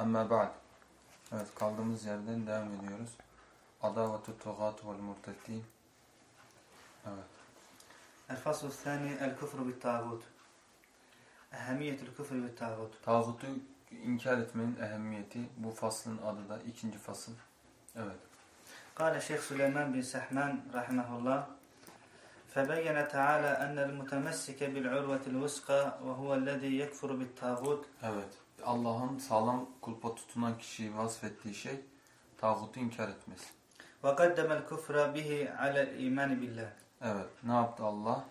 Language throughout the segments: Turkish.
أما بعد Evet kaldığımız yerden devam ediyoruz. Adavatü tuğat vel murteddin. Evet. الفصل الثاني الكفر بالطاغوت أهمية الكفر بالطاغوت Tağutu inkar etmenin ehemmiyeti. Bu faslın adı da ikinci fasıl. Evet. قال الشيخ سليمان بن سحمان رحمه الله فبين تعالى أن المتمسك بالعروة الوثقى وهو الذي يكفر بالطاغوت Evet. Allah'ın sağlam kulpa tutunan kişiyi vasfettiği şey tağutu inkar etmesi. وقدم الكفر به على الإيمان بالله Evet. Ne yaptı Allah?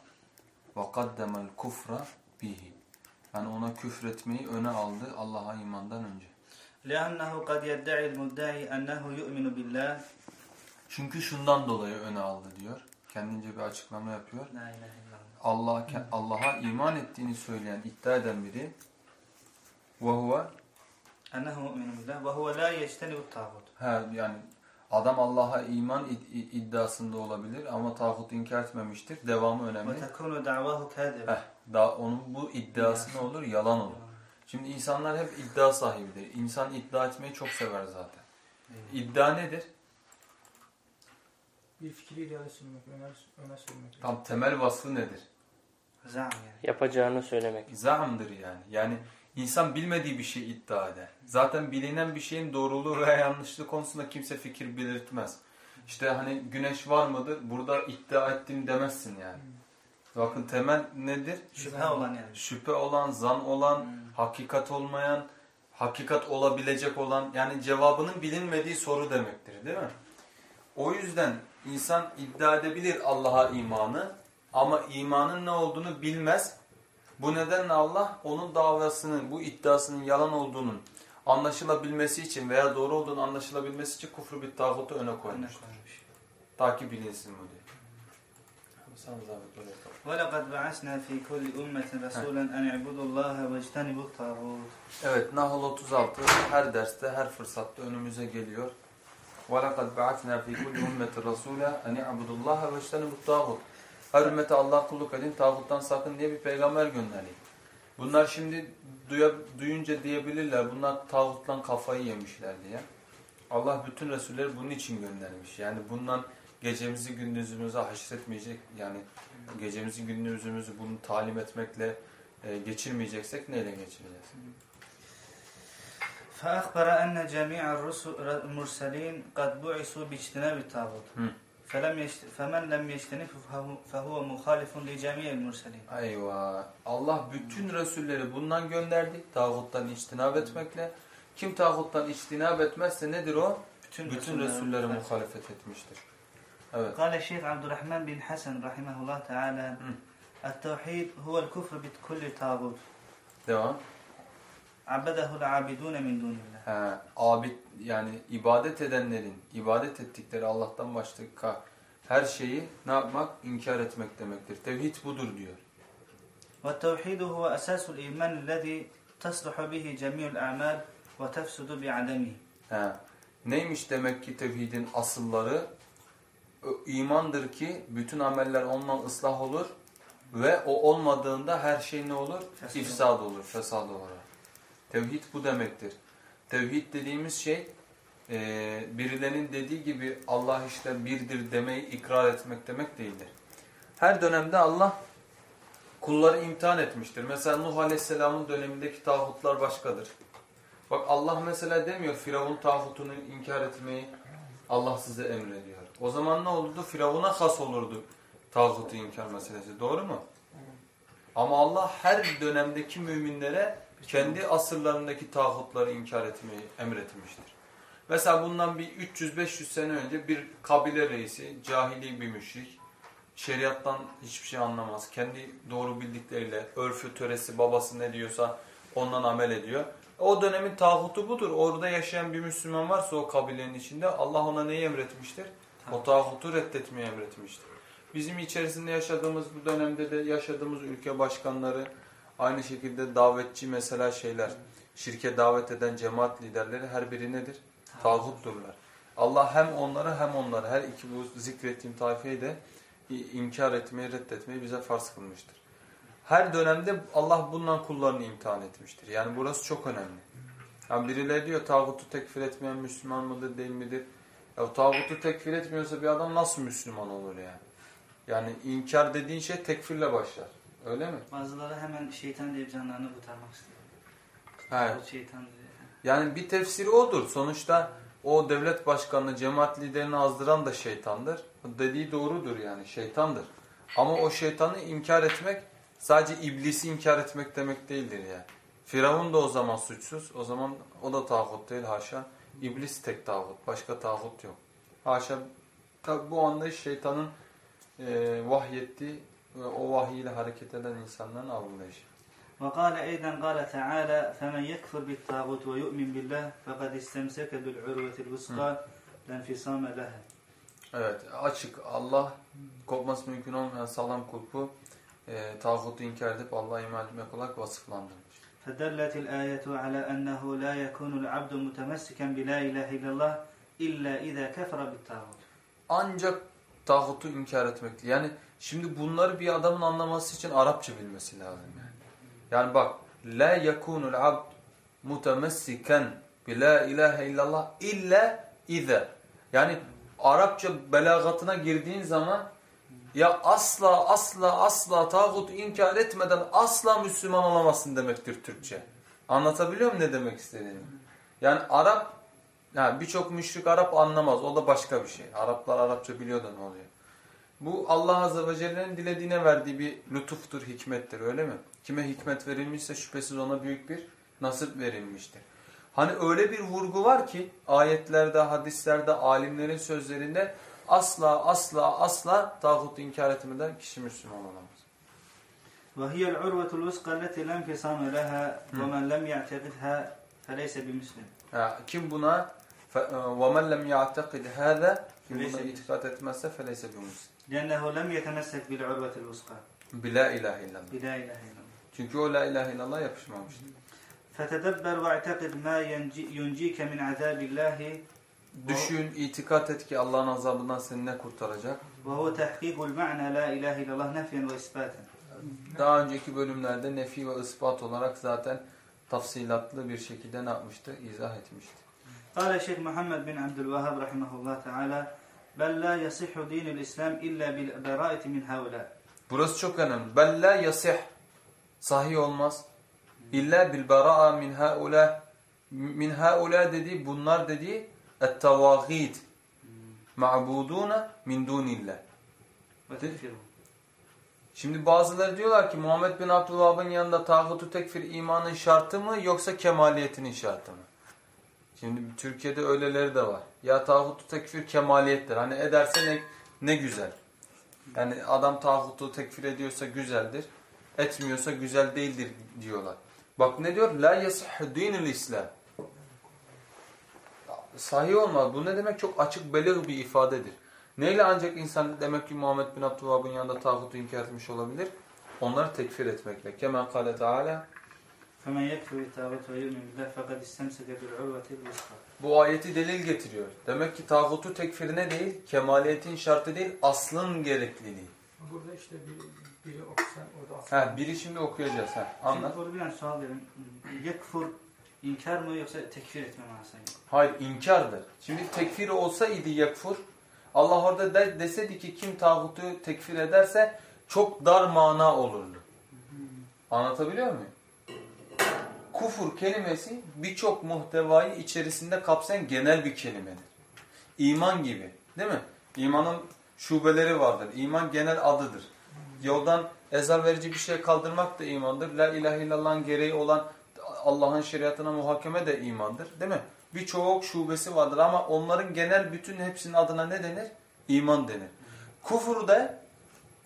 وَقَدَّمَ الْكُفْرَ bihi. Yani ona küfretmeyi öne aldı Allah'a imandan önce. لأنه قد يدعي المدعي أنه يؤمن بالله Çünkü şundan dolayı öne aldı diyor. Kendince bir açıklama yapıyor. لا إله إلا الله Allah Allah'a iman ettiğini söyleyen, iddia eden biri ve huve ennehu mu'minun billah ve huve la yectenibut tağut. Ha yani adam Allah'a iman id iddiasında olabilir ama tağut inkar etmemiştir. Devamı önemli. Ve tekunu da'vahu Heh, da onun bu iddiası ne olur? Yalan olur. Şimdi insanlar hep iddia sahibidir. İnsan iddia etmeyi çok sever zaten. İddia nedir? Bir fikri ileri sürmek, öne sürmek. Tam temel vasfı nedir? Zam yani. Yapacağını söylemek. Zamdır yani. Yani insan bilmediği bir şey iddia eder. Zaten bilinen bir şeyin doğruluğu veya yanlışlığı konusunda kimse fikir belirtmez. İşte hani güneş var mıdır? Burada iddia ettim demezsin yani. Bakın temel nedir? şüphe olan yani. Şüphe olan, zan olan, Hmm. hakikat olmayan, hakikat olabilecek olan yani cevabının bilinmediği soru demektir değil mi? O yüzden insan iddia edebilir Allah'a imanı ama imanın ne olduğunu bilmez. Bu nedenle Allah onun davasının, bu iddiasının yalan olduğunun anlaşılabilmesi için veya doğru olduğunu anlaşılabilmesi için kufru bir tağutu öne Öne koymuştur. koymuş. Ta ki bilinsin bu diye. Sen zahmet öyle yap. ولقد بعثنا في كل أمة رسولا أن اعبدوا الله واجتنبوا الطاغوت Evet Nahl 36 her derste her fırsatta önümüze geliyor. وَلَقَدْ بَعَثْنَا فِي كُلِّ اُمَّةِ رَسُولًا اَنْ اِعْبُدُ اللّٰهَ وَاجْتَنِبُ الطَّاغُوتِ Her ümmete Allah kulluk edin, tağuttan sakın diye bir peygamber gönderdik. Bunlar şimdi duya, duyunca diyebilirler, bunlar tağuttan kafayı yemişler diye. Allah bütün Resulleri bunun için göndermiş. Yani bundan gecemizi gündüzümüze haşretmeyecek, yani gecemizi gündüzümüzü bunu talim etmekle e, geçirmeyeceksek neyle geçireceğiz? فأخبر أن جميع الرسل المرسلين قد بعثوا باجتناب الطاغوت Femen lem yeştenif fehuve muhalifun li cemiyel murselin. Eyvah. Allah bütün Resulleri bundan gönderdi. Tağuttan içtinab etmekle. Kim tağuttan içtinab etmezse nedir o? Bütün, bütün Resullere muhalefet etmiştir. Evet. Kale Şeyh Abdurrahman bin Hasan rahimahullah teala. Et-tevhid huvel kufr bit kulli tağut. Devam. Abedehul abidune min dunillah. Ha, abid yani ibadet edenlerin ibadet ettikleri Allah'tan başka her şeyi ne yapmak? İnkar etmek demektir. Tevhid budur diyor. Ve tevhidu huve esasul iman lezi tasluhu bihi cemiyul a'mal ve tefsudu bi'ademihi. Ha. Neymiş demek ki tevhidin asılları? İmandır ki bütün ameller ondan ıslah olur ve o olmadığında her şey ne olur? İfsad olur, fesad olur. Tevhid bu demektir. Tevhid dediğimiz şey e, birilerinin dediği gibi Allah işte birdir demeyi ikrar etmek demek değildir. Her dönemde Allah kulları imtihan etmiştir. Mesela Nuh Aleyhisselam'ın dönemindeki tağutlar başkadır. Bak Allah mesela demiyor Firavun tağutunu inkar etmeyi Allah size emrediyor. O zaman ne olurdu? Firavun'a has olurdu tağutu inkar meselesi. Doğru mu? Ama Allah her dönemdeki müminlere kendi asırlarındaki tağutları inkar etmeyi emretmiştir. Mesela bundan bir 300-500 sene önce bir kabile reisi, cahili bir müşrik, şeriattan hiçbir şey anlamaz. Kendi doğru bildikleriyle, örfü, töresi, babası ne diyorsa ondan amel ediyor. O dönemin tağutu budur. Orada yaşayan bir Müslüman varsa o kabilenin içinde Allah ona neyi emretmiştir? O tağutu reddetmeyi emretmiştir. Bizim içerisinde yaşadığımız bu dönemde de yaşadığımız ülke başkanları aynı şekilde davetçi mesela şeyler, şirke davet eden cemaat liderleri her biri nedir? Tağutturlar. Allah hem onları hem onları her iki bu zikrettiğim taifeyi de inkar etmeyi, reddetmeyi bize farz kılmıştır. Her dönemde Allah bundan kullarını imtihan etmiştir. Yani burası çok önemli. Yani birileri diyor tağutu tekfir etmeyen Müslüman mıdır değil midir? Ya tağutu tekfir etmiyorsa bir adam nasıl Müslüman olur yani? Yani inkar dediğin şey tekfirle başlar. Öyle mi? Bazıları hemen şeytan diye canlarını kurtarmak istiyor. Evet. O şeytan diye. Yani bir tefsiri odur. Sonuçta o devlet başkanını, cemaat liderini azdıran da şeytandır. Dediği doğrudur yani şeytandır. Ama o şeytanı inkar etmek sadece iblisi inkar etmek demek değildir yani. Firavun da o zaman suçsuz. O zaman o da tağut değil haşa. İblis tek tağut. Başka tağut yok. Haşa. Tabi bu anlayış şeytanın e, vahyettiği o vahiy ile hareket eden insanların anlayışı. وقال أيضا قال تعالى فمن يكفر بالطاغوت ويؤمن بالله فقد استمسك بالعروة الوثقى لا انفصام لها Evet açık Allah kopması mümkün olmayan sağlam kulpu e, tağutu inkar edip Allah'a iman etmek olarak vasıflandırmış. فدلت الآية على أنه لا يكون العبد متمسكا بلا إله إلا الله إلا إذا كفر بالطاغوت Ancak tağutu inkar etmekti. Yani şimdi bunları bir adamın anlaması için Arapça bilmesi lazım yani. Yani bak la yekunul abd mutemessiken bi la ilahe illallah illa ize. Yani Arapça belagatına girdiğin zaman ya asla asla asla tağut inkar etmeden asla Müslüman olamazsın demektir Türkçe. Anlatabiliyor muyum ne demek istediğimi? Yani Arap, yani birçok müşrik Arap anlamaz. O da başka bir şey. Araplar Arapça biliyor da ne oluyor. Bu Allah Azze ve Celle'nin dilediğine verdiği bir lütuftur, hikmettir öyle mi? Kime hikmet verilmişse şüphesiz ona büyük bir nasip verilmiştir. Hani öyle bir vurgu var ki ayetlerde, hadislerde, alimlerin sözlerinde asla asla asla tağutu inkar etmeden kişi Müslüman olamaz. وهي العروة الوثقى التي لا انفصام لها ومن لم يعتقدها فليس بمسلم Ha, kim buna وَمَنْ لَمْ يَعْتَقِدْ هَذَا Kim buna Feleyse- itikat etmezse فَلَيْسَ بِمُسْلِمٍ لأنه لم يتمسك بالعروة الوثقى بِلَا ilahe illallah. بلا إله إلا الله Çünkü o la ilahe illallah yapışmamıştır. فتدبر واعتقد ما ينجي ينجيك من عذاب الله Düşün, itikat et ki Allah'ın azabından seni ne kurtaracak? وهو تحقيق المعنى لا إله إلا الله نفيا وإثباتا Daha önceki bölümlerde nefi ve ispat olarak zaten tafsilatlı bir şekilde ne yapmıştı? İzah etmişti. قال الشيخ محمد بن عبد الوهاب رحمه الله تعالى Bel la yasihhu dinul İslam illa bil beraati min haula. Burası çok önemli. Bel la yasih sahih olmaz. İlla bil beraa min haula. Min haula dediği bunlar dediği ettevâgîd. Ma'budûne min dûnillah. Şimdi bazıları diyorlar ki Muhammed bin Abdülvahhab'ın yanında tağutu tekfir imanın şartı mı yoksa kemaliyetinin şartı mı? Şimdi Türkiye'de öyleleri de var. Ya tağutu tekfir kemaliyettir. Hani ederse ne, ne güzel. Yani adam tağutu tekfir ediyorsa güzeldir. Etmiyorsa güzel değildir diyorlar. Bak ne diyor? La yasihhu dinul İslam. Sahih olmaz. Bu ne demek? Çok açık belirli bir ifadedir. Neyle ancak insan demek ki Muhammed bin Abdülvahab'ın yanında tağutu inkar etmiş olabilir? Onları tekfir etmekle. Kemen kâle Teala فمن يكفر بالطاغوت ويؤمن بالله فقد استمسك بالعروة الوثقى bu ayeti delil getiriyor. Demek ki tağutu tekfirine değil, kemaliyetin şartı değil, aslın gerekliliği. Burada işte biri, biri okusan orada Ha, aslında. biri şimdi okuyacağız. Ha, Şimdi anlat. burada bir an sual verin. Yekfur inkar mı yoksa tekfir etme manasına geliyor? Hayır, inkardır. Şimdi tekfir olsaydı yakfur, Allah orada de, deseydi ki kim tağutu tekfir ederse çok dar mana olurdu. Anlatabiliyor muyum? Kufur kelimesi birçok muhtevayı içerisinde kapsayan genel bir kelimedir. İman gibi değil mi? İmanın şubeleri vardır. İman genel adıdır. Yoldan ezar verici bir şey kaldırmak da imandır. La ilahe illallah'ın gereği olan Allah'ın şeriatına muhakeme de imandır. Değil mi? Birçok şubesi vardır ama onların genel bütün hepsinin adına ne denir? İman denir. Kufur da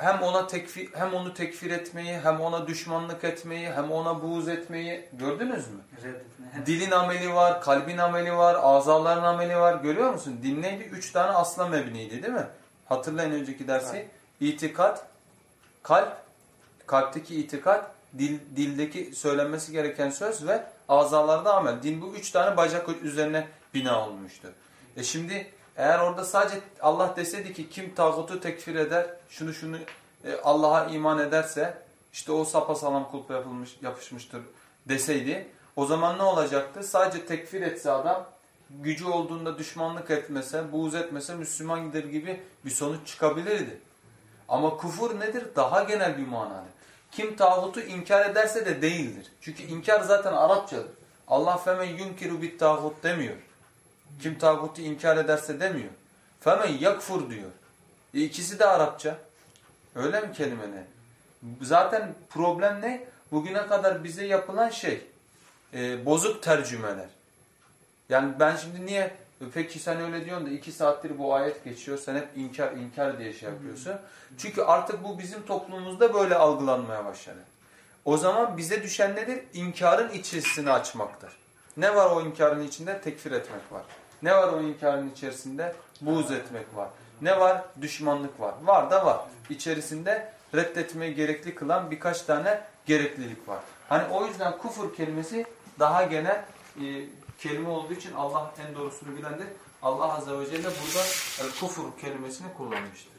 hem ona tekfir hem onu tekfir etmeyi, hem ona düşmanlık etmeyi, hem ona buğz etmeyi gördünüz mü? Reddetme. Dilin ameli var, kalbin ameli var, azaların ameli var. Görüyor musun? Din neydi? Üç tane asla mebniydi değil mi? Hatırlayın önceki dersi. İtikat, kalp, kalpteki itikat, dil, dildeki söylenmesi gereken söz ve azalarda amel. Din bu üç tane bacak üzerine bina olmuştu. E şimdi eğer orada sadece Allah deseydi ki kim tağutu tekfir eder, şunu şunu e, Allah'a iman ederse işte o sapasağlam kulpa yapılmış, yapışmıştır deseydi o zaman ne olacaktı? Sadece tekfir etse adam gücü olduğunda düşmanlık etmese, buğz etmese Müslüman gider gibi bir sonuç çıkabilirdi. Ama kufur nedir? Daha genel bir manadır. Kim tağutu inkar ederse de değildir. Çünkü inkar zaten Arapçadır. Allah femen yunkiru bit tağut demiyor. Kim tağutu inkar ederse demiyor. Femen yakfur diyor. E ikisi de Arapça. Öyle mi kelimeler? Zaten problem ne? Bugüne kadar bize yapılan şey e, bozuk tercümeler. Yani ben şimdi niye peki sen öyle diyorsun da iki saattir bu ayet geçiyor sen hep inkar inkar diye şey yapıyorsun. Çünkü artık bu bizim toplumumuzda böyle algılanmaya başladı. O zaman bize düşen nedir? İnkarın içerisini açmaktır. Ne var o inkarın içinde? Tekfir etmek var. Ne var o inkarın içerisinde? Buğz etmek var. Ne var? Düşmanlık var. Var da var. İçerisinde reddetmeyi gerekli kılan birkaç tane gereklilik var. Hani o yüzden kufur kelimesi daha genel e, kelime olduğu için Allah en doğrusunu bilendir. Allah Azze ve Celle burada e, kufur kelimesini kullanmıştır.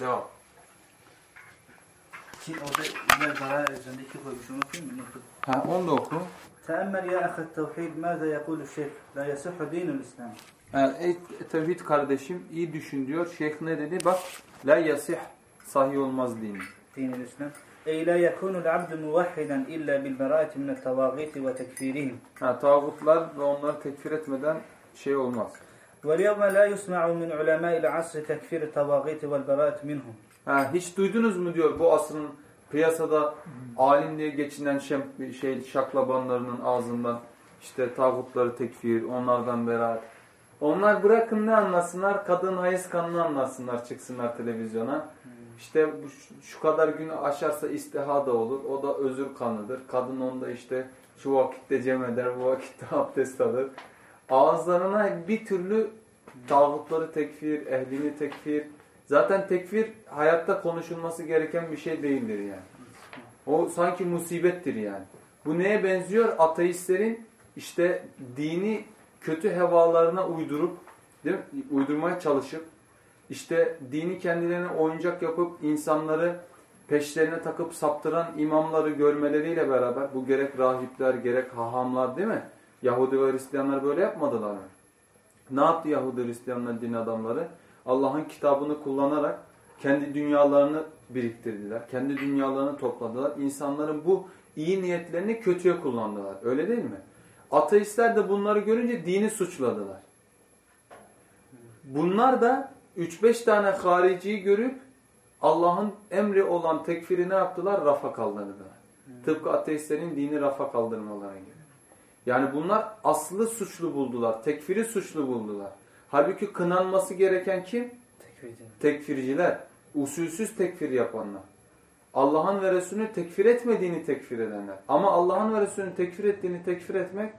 Devam. Ki orada Bara üzerinde iki koymuş. Onu okuyayım mı? Ha, onu da oku. تأمل يا أخ التوحيد ماذا يقول الشيخ لا يصح دين الإسلام Yani, ey tevhid kardeşim iyi düşün diyor. Şeyh ne dedi? Bak la yasih sahih olmaz dinin. دين الإسلام أي لا يكون العبد موحدا إلا بالبراءة من الطواغيت وتكفيرهم Ha, tağutlar ve onları tekfir etmeden şey olmaz. واليوم لا يسمع من علماء العصر تكفير الطواغيت والبراءة منهم Ha, hiç duydunuz mu diyor bu asrın piyasada alim diye geçinen şem, şey, şaklabanlarının ağzından işte tağutları tekfir, onlardan beraat. Onlar bırakın ne anlasınlar? Kadın hayız kanını anlasınlar, çıksınlar televizyona. İşte şu kadar günü aşarsa istiha da olur. O da özür kanıdır. Kadın onda işte şu vakitte cem eder, bu vakitte abdest alır. Ağızlarına bir türlü tağutları tekfir, ehlini tekfir. Zaten tekfir hayatta konuşulması gereken bir şey değildir yani. O sanki musibettir yani. Bu neye benziyor? Ateistlerin işte dini kötü hevalarına uydurup, değil mi? uydurmaya çalışıp, işte dini kendilerine oyuncak yapıp insanları peşlerine takıp saptıran imamları görmeleriyle beraber bu gerek rahipler gerek hahamlar değil mi? Yahudi ve Hristiyanlar böyle yapmadılar mı? Ne yaptı Yahudi Hristiyanlar din adamları? Allah'ın kitabını kullanarak kendi dünyalarını biriktirdiler. Kendi dünyalarını topladılar. İnsanların bu iyi niyetlerini kötüye kullandılar. Öyle değil mi? Ateistler de bunları görünce dini suçladılar. Bunlar da 3-5 tane hariciyi görüp Allah'ın emri olan tekfiri ne yaptılar? Rafa kaldırdılar. Tıpkı ateistlerin dini rafa kaldırmalarına gibi. Yani bunlar aslı suçlu buldular. Tekfiri suçlu buldular. Halbuki kınanması gereken kim? Tekfirciler. Usulsüz tekfir yapanlar. Allah'ın ve Resulünü tekfir etmediğini tekfir edenler. Ama Allah'ın ve Resulünün tekfir ettiğini tekfir etmek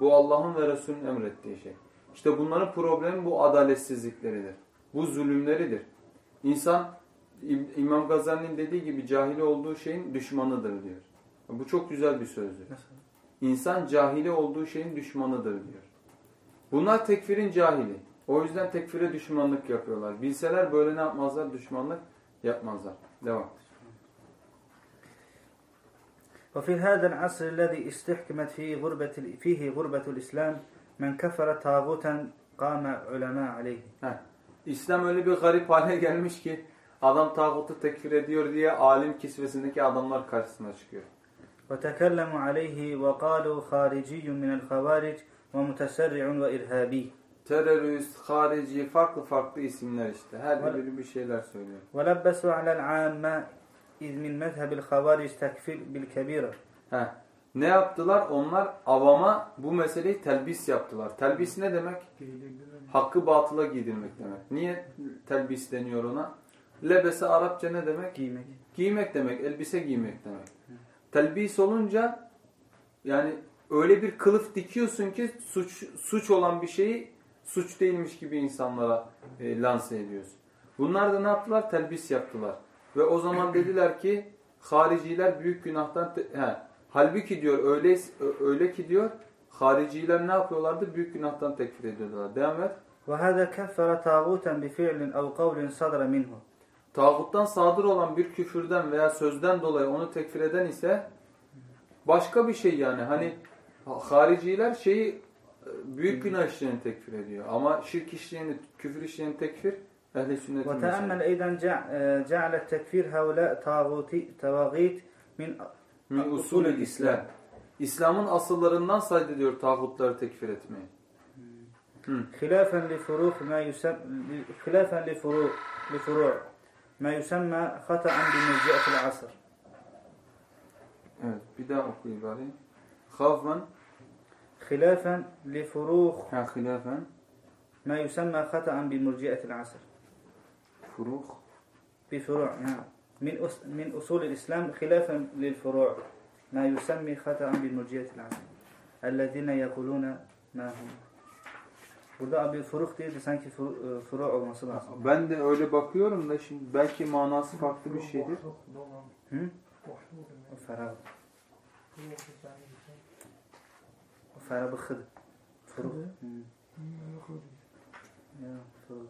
bu Allah'ın ve Resulünün emrettiği şey. İşte bunların problemi bu adaletsizlikleridir. Bu zulümleridir. İnsan İm- İmam Gazali'nin dediği gibi cahili olduğu şeyin düşmanıdır diyor. Bu çok güzel bir sözdür. İnsan cahili olduğu şeyin düşmanıdır diyor. Bunlar tekfirin cahili. O yüzden tekfire düşmanlık yapıyorlar. Bilseler böyle ne yapmazlar? Düşmanlık yapmazlar. Devam. وفي هذا العصر الذي استحكمت فيه غربة فيه غربة الإسلام من كفر طاغوتا قام علماء عليه Heh. İslam öyle bir garip hale gelmiş ki adam tağutu tekfir ediyor diye alim kisvesindeki adamlar karşısına çıkıyor. وتكلموا عليه وقالوا خارجي من الخوارج ve mutesarri'un ve irhabi. Terörist, harici, farklı farklı isimler işte. Her biri bir şeyler söylüyor. Ve lebbesu alel amme iz min mezhebil havaric tekfir bil kebira. Heh. Ne yaptılar? Onlar avama bu meseleyi telbis yaptılar. Telbis ne demek? Hakkı batıla giydirmek demek. Niye telbis deniyor ona? Lebese Arapça ne demek? Giymek. Giymek demek, elbise giymek demek. Telbis olunca yani öyle bir kılıf dikiyorsun ki suç suç olan bir şeyi suç değilmiş gibi insanlara e, lanse ediyorsun. Bunlar da ne yaptılar? Telbis yaptılar. Ve o zaman dediler ki hariciler büyük günahtan he, halbuki diyor öyle öyle ki diyor hariciler ne yapıyorlardı? Büyük günahtan tekfir ediyorlar. Devam et. Ve hada keffere tağuten bi fi'lin ev kavlin. Tağuttan sadır olan bir küfürden veya sözden dolayı onu tekfir eden ise başka bir şey yani. Hani hariciler şeyi e, büyük günah işlerini tekfir ediyor. Ama şirk işlerini, küfür işlerini tekfir ehli sünnetin وتأمل mesela. أيضا جع- آه، جعل التكفير هؤلاء طاغوتي تواغيت من Min usulü İslam. İslam'ın asıllarından saydediyor tağutları tekfir etmeyi. خلافا لفروق ما يسمى خلافا لفروع لفروع ما يسمى خطأ بمرجئة العصر Evet, bir daha oku ibareyi. Havfen, خلافا لفروخ. خلافا. ما يسمى خطأ بمرجئة العصر. فروخ. بفروع نعم. من أص... من أصول الإسلام خلافا للفروع. ما يسمى خطأ بمرجئة العصر. الذين يقولون ما هم. Burada abi furuk diye de sanki furu olması lazım. Ben de öyle bakıyorum da şimdi belki manası farklı bir şeydir. Hı? Ferah. O ferah bıkhıd. Furuk. Hı. Ya, furuk.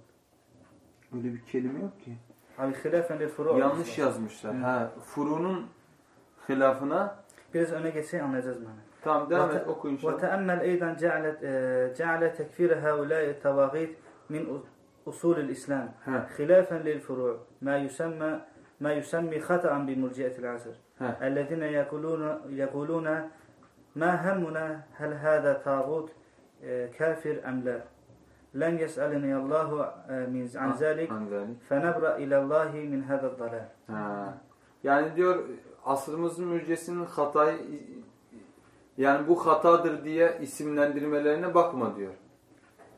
Öyle bir kelime yok ki. Abi hilafen lil furu olması Yanlış lazım. yazmışlar. Ha, furunun hilafına. Biraz öne geçse anlayacağız bana. Tamam devam وت- et oku inşallah. وتأمل أيضا جعلت آه، جعل تكفير هؤلاء الطواغيت من أ- أصول الإسلام Ha, خلافا للفروع ما يسمى ما يسمي خطأ بمرجئة العصر ha. Ma hemmuna hel hâdâ tağut e, kafir emle. Len yes'alini Allahu e, min ah, an zalik fenebra ilallahi min hâdâ dalal. Yani diyor asrımızın müjdesinin hatayı yani bu hatadır diye isimlendirmelerine bakma diyor.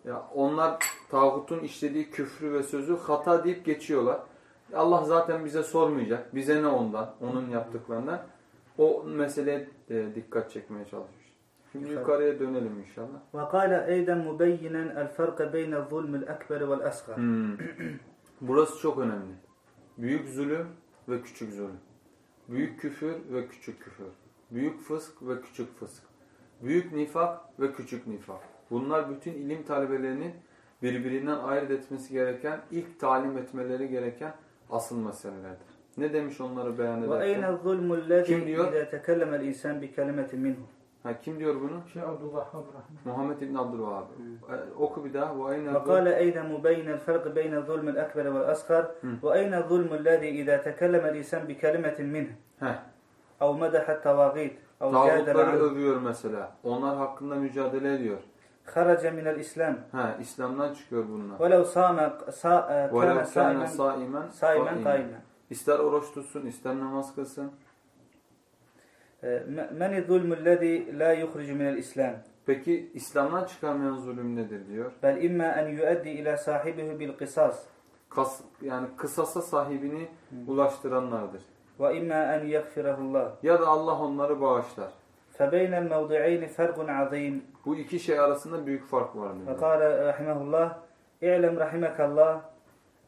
Ya onlar tağutun işlediği küfrü ve sözü hata deyip geçiyorlar. Allah zaten bize sormayacak. Bize ne ondan, onun yaptıklarından o mesele e, dikkat çekmeye çalışmış. Şimdi yukarıya dönelim inşallah. Ve kâle eyden mübeyyinen el farka beyne zulmül ekberi vel asgar. Hmm. Burası çok önemli. Büyük zulüm ve küçük zulüm. Büyük küfür ve küçük küfür. Büyük fısk ve küçük fısk. Büyük nifak ve küçük nifak. Bunlar bütün ilim talebelerinin birbirinden ayırt etmesi gereken, ilk talim etmeleri gereken asıl meselelerdir. Ne demiş onları beyan وأين ederken? الظلم الذي Kim diyor? إذا تكلم الإنسان بكلمة منه Ha, kim diyor bunu? Şey Abdullah Abdurrahman. Muhammed İbn Abdülvahhab. E, Oku bir daha. وَاَيْنَ وقال أيضا مبين الفرق بين الظلم الأكبر والأصغر وأين الظلم الذي إذا تكلم الإنسان بكلمة منه Heh. أو مدح الطواغيت أو جادل Tağutları عنه övüyor mesela. Onlar hakkında mücadele ediyor. خرج من الإسلام Ha, İslam'dan çıkıyor bunlar. ولو صام صا- كان وَلَوْ كَانَ صائما صَائِمًا صائما قَائِمًا. İster oruç tutsun, ister namaz kılsın. Ee, Men zulmüllezî la yuhricu minel İslam. Peki İslam'dan çıkarmayan zulüm nedir diyor? Bel imma en yuaddi ila sahibihi bil kısas. Kas, yani kısasa sahibini hmm. ulaştıranlardır. Ve imma en yagfirahullah. Ya da Allah onları bağışlar. Febeynel mevdi'eyni fergun azim. Bu iki şey arasında büyük fark var. Ve kâle e, rahimahullah. İ'lem rahimekallah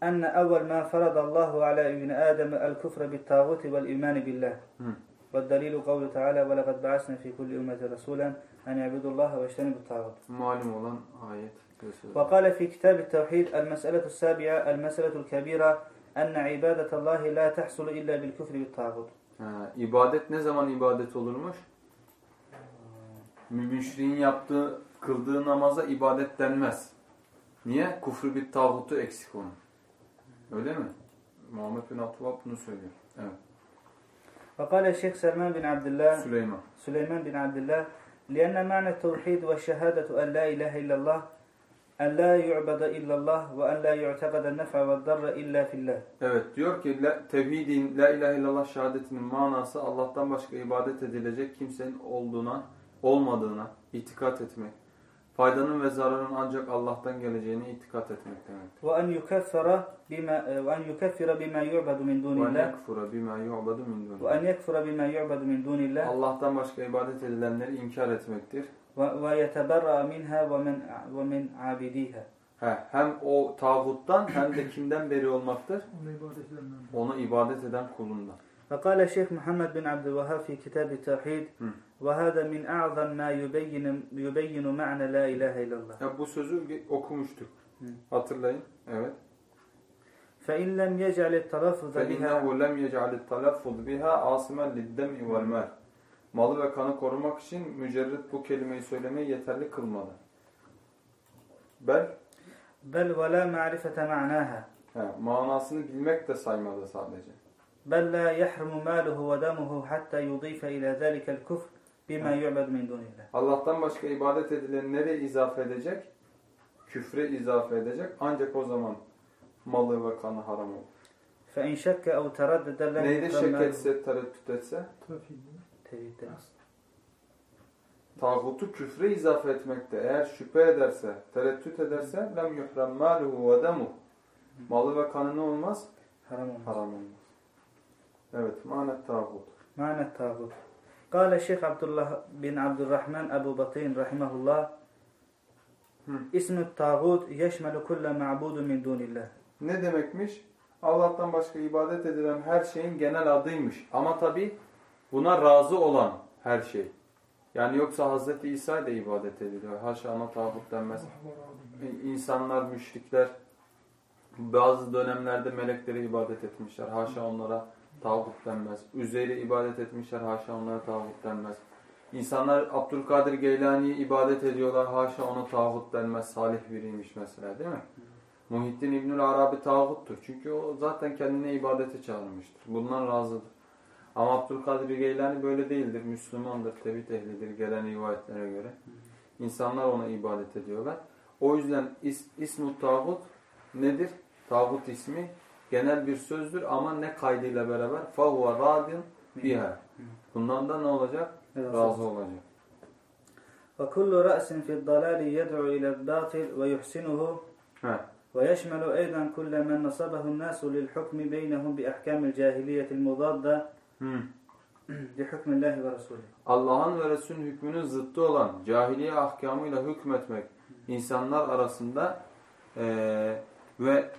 اعلم رحمك الله أن أول ما فرض الله على ابن آدم الكفر بالطاغوت والإيمان بالله Hı. والدليل قوله تعالى ولقد بعثنا في كل أمة رسولا أن يعبدوا الله واجتنبوا الطاغوت Malum olan ayet. ve söz. وقال في كتاب التوحيد المسألة السابعة المسألة الكبيرة أن عبادة الله لا تحصل إلا بالكفر بالطاغوت Ha, ibadet ne zaman ibadet olurmuş? Müşriğin yaptığı, kıldığı namaza ibadet denmez. Niye? Kufru bir tağutu eksik onun. Öyle mi? Muhammed bin Abdullah bunu söylüyor. Evet. وقال الشيخ سلمان بن عبد الله Süleyman. سليمان بن عبد الله لأن معنى التوحيد والشهادة أن لا إله إلا الله أن لا يعبد إلا الله وأن لا يعتقد النفع والضر إلا في الله Evet diyor ki la, tevhidin, la ilahe illallah şehadetinin manası Allah'tan başka ibadet edilecek kimsenin olduğuna, olmadığına itikat etmek. Faydanın ve zararın ancak Allah'tan geleceğini itikat etmek demektir. Ve en yukeffera bima e, ve en yukeffira bima yu'badu min dunillah. Ve en yekfura bima yu'badu min dunillah. Ve en yekfura bima yu'badu min dunillah. Allah'tan başka ibadet edilenleri inkar etmektir. Ve ve yeteberra minha ve men ve men abidiha. He, hem o tağuttan hem de kimden beri olmaktır? Ona ibadet eden kulundan. فقال الشيخ محمد بن عبد الوهاب في كتاب التوحيد م. وهذا من أعظم ما يبين يبين معنى لا إله إلا الله Ya bu sözü okumuştuk. Hı. Hatırlayın. Evet. فإن لم يجعل التلفظ بها فَاِنَّهُ لَمْ يَجْعَلِ التَّلَفُّضْ بِهَا عَاصِمًا لِلدَّمْءِ وَالْمَالِ Malı ve kanı korumak için mücerrit bu kelimeyi söylemeyi yeterli kılmadı. Bel, بل ولا معرفة معناها he, manasını bilmek de saymadı sadece. بل لا يحرم ماله ودمه حتى يضيف إلى ذلك الكفر بما يعبد من دون الله Allah'tan başka ibadet edilen nereye izafe edecek? Küfre izafe edecek. Ancak o zaman malı ve kanı haram olur. فإن شك أو تردد لم Neyde يحرم şek ماله etse, tereddüt etse? Tevhid. Tevhidden. Tağutu küfre izafe etmekte eğer şüphe ederse, tereddüt ederse lem yuhrem maluhu ve demuh. Malı ve kanı ne olmaz? Haram olmaz. Haram olmaz. Evet. Manet tağut. Manet tağut. Kale Şeyh Abdullah bin Abdurrahman Ebu Batin rahimahullah İsmü tağut yeşmelu kulle ma'budu min dunillah. Ne demekmiş? Allah'tan başka ibadet edilen her şeyin genel adıymış. Ama tabi buna razı olan her şey. Yani yoksa Hazreti İsa da ibadet ediliyor. Haşa ona tağut denmez. İnsanlar, müşrikler bazı dönemlerde meleklere ibadet etmişler. Haşa onlara tağut denmez. Üzeyre ibadet etmişler. Haşa onlara tağut denmez. İnsanlar Abdülkadir Geylani'ye ibadet ediyorlar. Haşa ona tağut denmez. Salih biriymiş mesela değil mi? Muhittin İbnül Arabi tağuttur. Çünkü o zaten kendine ibadete çağırmıştır. Bundan razıdır. Ama Abdülkadir Geylani böyle değildir. Müslümandır, tevhid ehlidir gelen rivayetlere göre. İnsanlar ona ibadet ediyorlar. O yüzden is, ismu tağut nedir? Tağut ismi genel bir sözdür ama ne kaydıyla beraber? فَهُوَ رَادٍ biha. Bundan da ne olacak? Razı olacak. وكل رأس في الضلال يدعو إلى الباطل ويحسنه Heh. ويشمل أيضا كل من نصبه الناس للحكم بينهم بأحكام الجاهلية المضادة Hmm. لحكم الله ورسوله Allah'ın ve Resulünün hükmünün zıttı olan cahiliye ahkamıyla hükmetmek insanlar arasında eee, ve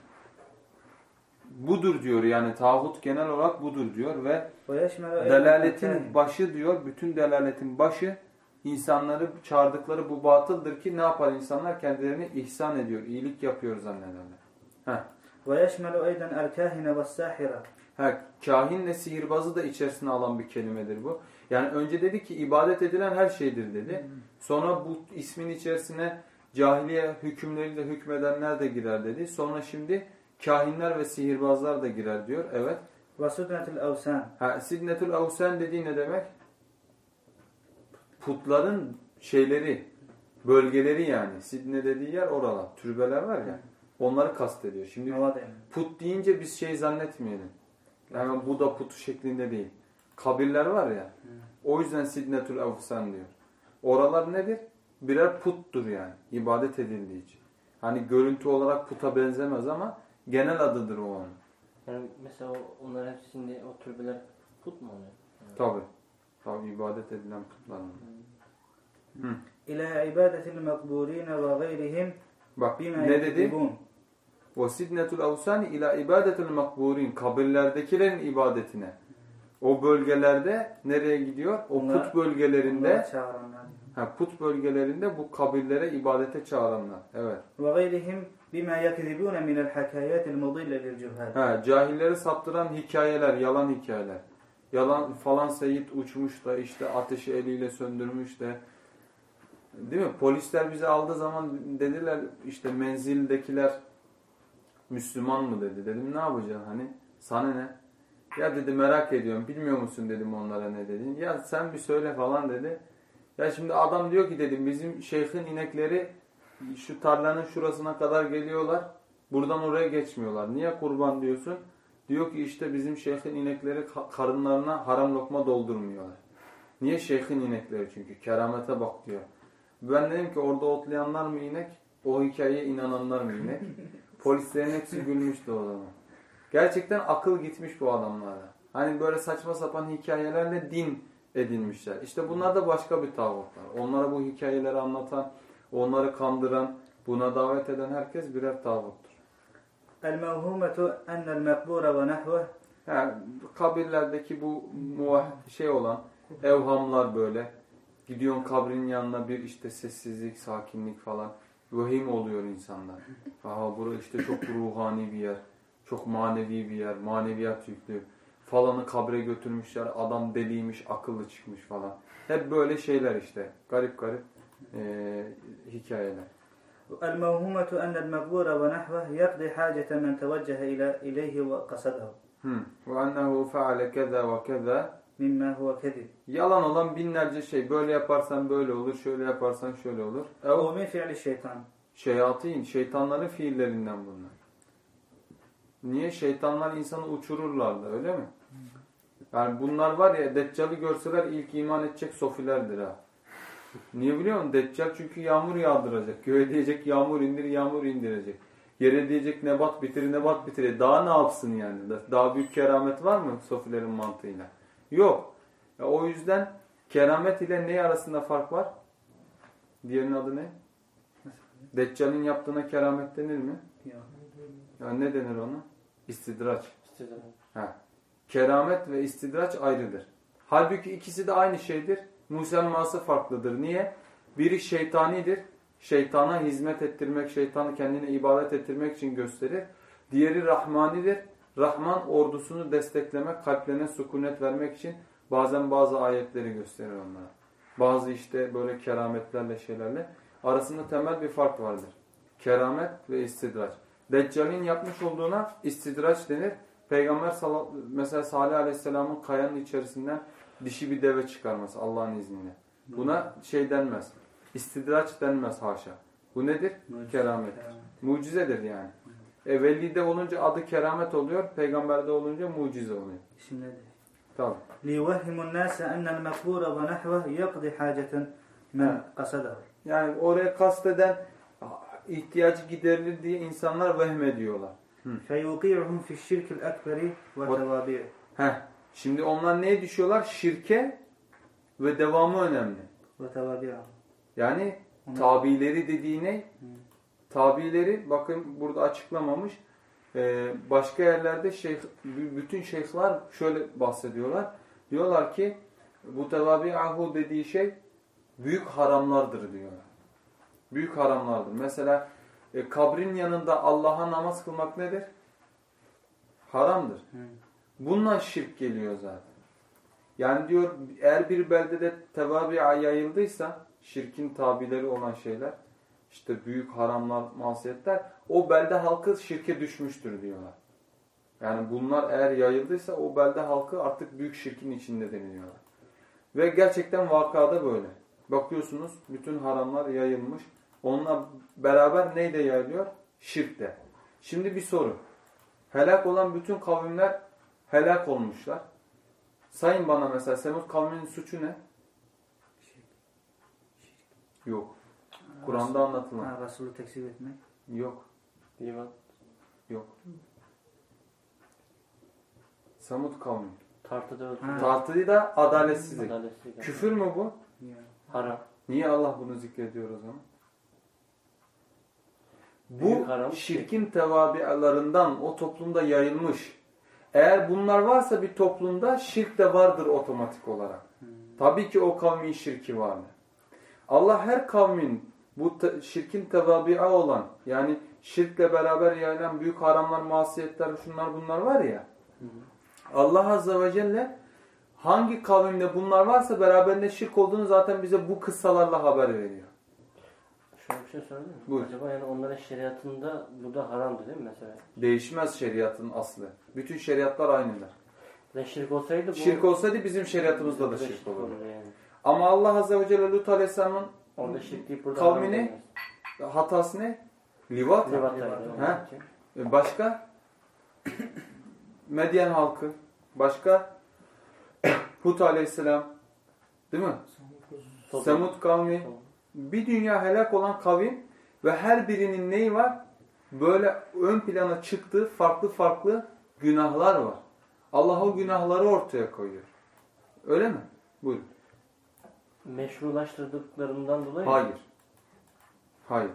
budur diyor yani tağut genel olarak budur diyor ve ويشمل أيضا delaletin الكاهن. başı diyor bütün delaletin başı insanları çağırdıkları bu batıldır ki ne yapar insanlar kendilerini ihsan ediyor iyilik yapıyor zannederler. Heh. ويشمل أيضا الكاهن والساحرة Ha, kahinle sihirbazı da içerisine alan bir kelimedir bu. Yani önce dedi ki ibadet edilen her şeydir dedi. Sonra bu ismin içerisine cahiliye hükümleriyle hükmedenler de girer dedi. Sonra şimdi Kahinler ve sihirbazlar da girer diyor. Evet. Ve sidnetul evsen. Ha, sidnetul evsen dediği ne demek? Putların şeyleri, bölgeleri yani. Sidne dediği yer oralar. Türbeler var ya. Onları kastediyor. Şimdi put deyince biz şey zannetmeyelim. Yani bu da putu şeklinde değil. Kabirler var ya. O yüzden sidnetul evsen diyor. Oralar nedir? Birer puttur yani. İbadet edildiği için. Hani görüntü olarak puta benzemez ama genel adıdır o onun. Yani mesela o- onlar hepsi şimdi o türbeler put mu oluyor? Yani Tabi. Tabi ibadet edilen putlar. Hı. إلى عبادة المقبورين وغيرهم Bak بما ne dedi? يكذبون O sidnetul avsani ila ibadetul makburin. Kabirlerdekilerin ibadetine. O bölgelerde nereye gidiyor? O Onlar- put bölgelerinde Onlara çağıranlar. Ha, put bölgelerinde bu kabirlere ibadete çağıranlar. Evet. وغيرهم bima yekzibune minel hakayatil mudille lil cuhal. Ha, cahillere saptıran hikayeler, yalan hikayeler. Yalan falan Seyit uçmuş da işte ateşi eliyle söndürmüş de. Değil mi? Polisler bizi aldığı zaman dediler işte menzildekiler Müslüman mı dedi. Dedim ne yapacaksın hani? Sana ne? Ya dedi merak ediyorum. Bilmiyor musun dedim onlara ne dedin. Ya sen bir söyle falan dedi. Ya şimdi adam diyor ki dedim bizim şeyhin inekleri şu tarlanın şurasına kadar geliyorlar. Buradan oraya geçmiyorlar. Niye kurban diyorsun? Diyor ki işte bizim şeyhin inekleri ka- karınlarına haram lokma doldurmuyorlar. Niye şeyhin inekleri çünkü? Keramete bak diyor. Ben dedim ki orada otlayanlar mı inek, o hikayeye inananlar mı inek? Polislerin hepsi gülmüştü o zaman. Gerçekten akıl gitmiş bu adamlarda. Hani böyle saçma sapan hikayelerle din edinmişler. İşte bunlar da başka bir tağutlar. Onlara bu hikayeleri anlatan, onları kandıran, buna davet eden herkes birer tağuttur. El-mevhumetu ennel mekbure ve nehveh yani kabirlerdeki bu şey olan evhamlar böyle. Gidiyorsun kabrin yanına bir işte sessizlik, sakinlik falan. Vahim oluyor insanlar. Aha bura işte çok ruhani bir yer. Çok manevi bir yer. Maneviyat yüklü. Falanı kabre götürmüşler. Adam deliymiş, akıllı çıkmış falan. Hep böyle şeyler işte. Garip garip eee, hikayeler. الموهومة أن المقبور ونحوه يقضي حاجة من توجه إلى إليه وقصده Hı. Ve ennehu feale keza ve keza مما هو كذب Yalan olan binlerce şey. Böyle yaparsan böyle olur, şöyle yaparsan şöyle olur. Ev أو من فعل الشيطان şeyatin, şeytanların fiillerinden bunlar. Niye? Şeytanlar insanı uçururlar da öyle mi? Yani bunlar var ya Deccal'ı görseler ilk iman edecek sofilerdir ha. Niye biliyor musun? Deccal çünkü yağmur yağdıracak. Göğe diyecek yağmur indir, yağmur indirecek. Yere diyecek nebat bitir, nebat bitir. Daha ne yapsın yani? Daha büyük keramet var mı sofilerin mantığıyla? Yok. Ya o yüzden keramet ile ne arasında fark var? Diğerinin adı ne? Deccal'in yaptığına keramet denir mi? Ya. Ya ne denir ona? İstidraç. İstediler. Ha. Keramet ve istidraç ayrıdır. Halbuki ikisi de aynı şeydir. Musemması farklıdır. Niye? Biri şeytanidir. Şeytana hizmet ettirmek, şeytanı kendine ibadet ettirmek için gösterir. Diğeri rahmanidir. Rahman ordusunu desteklemek, kalplerine sükunet vermek için bazen bazı ayetleri gösterir onlara. Bazı işte böyle kerametlerle şeylerle arasında temel bir fark vardır. Keramet ve istidraç. Deccal'in yapmış olduğuna istidraç denir. Peygamber sala- mesela Salih Aleyhisselam'ın kayanın içerisinden dişi bir deve çıkarması Allah'ın izniyle. Buna şey denmez. İstidraç denmez haşa. Bu nedir? Mucize. Keramet. Mucizedir yani. E, velide olunca adı keramet oluyor. Peygamberde olunca mucize oluyor. İsimleri. Tamam. ليوهم الناس أن المقبور ونحوه يقضي حاجة من قصده Yani oraya kasteden ihtiyacı giderilir diye insanlar vehmediyorlar. فيوقعهم في الشرك الأكبر وتوابعه Heh. Şimdi onlar neye düşüyorlar? Şirke ve devamı önemli. وتوابعه Yani Onu- tabileri dediği ne? Tabileri bakın burada açıklamamış. Ee, başka yerlerde şeyh, b- bütün şeyhler şöyle bahsediyorlar. Diyorlar ki bu tevabi'ahu dediği şey büyük haramlardır diyorlar. Büyük haramlardır. Mesela e, kabrin yanında Allah'a namaz kılmak nedir? Haramdır. Bundan şirk geliyor zaten. Yani diyor eğer bir beldede tevabi'a yayıldıysa şirkin tabileri olan şeyler işte büyük haramlar, masiyetler o belde halkı şirke düşmüştür diyorlar. Yani bunlar eğer yayıldıysa o belde halkı artık büyük şirkin içinde deniliyorlar. Ve gerçekten vakada böyle. Bakıyorsunuz bütün haramlar yayılmış. Onunla beraber neyde yayılıyor? Şirkte. Şimdi bir soru. Helak olan bütün kavimler helak olmuşlar. Sayın bana mesela Semud kavminin suçu ne? Yok. Kur'an'da anlatılan. Resulü tekzip etmek. Yok. İman. Yok. Samut kavmi. Tartıda öldürmek. Tartıyı da adaletsizlik. Adaletsizlik. Küfür mü bu? Ya. Haram. Niye Allah bunu zikrediyor o zaman? Bu haram. şirkin tevabialarından o toplumda yayılmış. Eğer bunlar varsa bir toplumda şirk de vardır otomatik olarak. Tabii ki o kavmin şirki vardır. Allah her kavmin bu şirkin tevabia olan yani şirkle beraber yayılan büyük haramlar, masiyetler, şunlar bunlar var ya. Allah Azze ve Celle hangi kavimde bunlar varsa beraberinde şirk olduğunu zaten bize bu kıssalarla haber veriyor. Şöyle bir şey sorabilir miyim? Buyur. Acaba yani onların şeriatında bu da haramdı değil mi mesela? Değişmez şeriatın aslı. Bütün şeriatlar aynılar. Ve şirk olsaydı bu... Şirk olsaydı bizim şeriatımızda da şirk olurdu. yani. Ama Allah Azze ve Celle Lut Aleyhisselam'ın Kavmini- hatası ne? Livat. Livat yani. Ha? E, Başka? Medyen halkı. Başka? Hud Aleyhisselam. Değil mi? Semud kavmi. Bir dünya helak olan kavim ve her birinin neyi var? Böyle ön plana çıktığı farklı farklı günahlar var. Allah o günahları ortaya koyuyor. Öyle mi? Buyurun. Meşrulaştırdıklarından dolayı mı? Hayır. Hayır.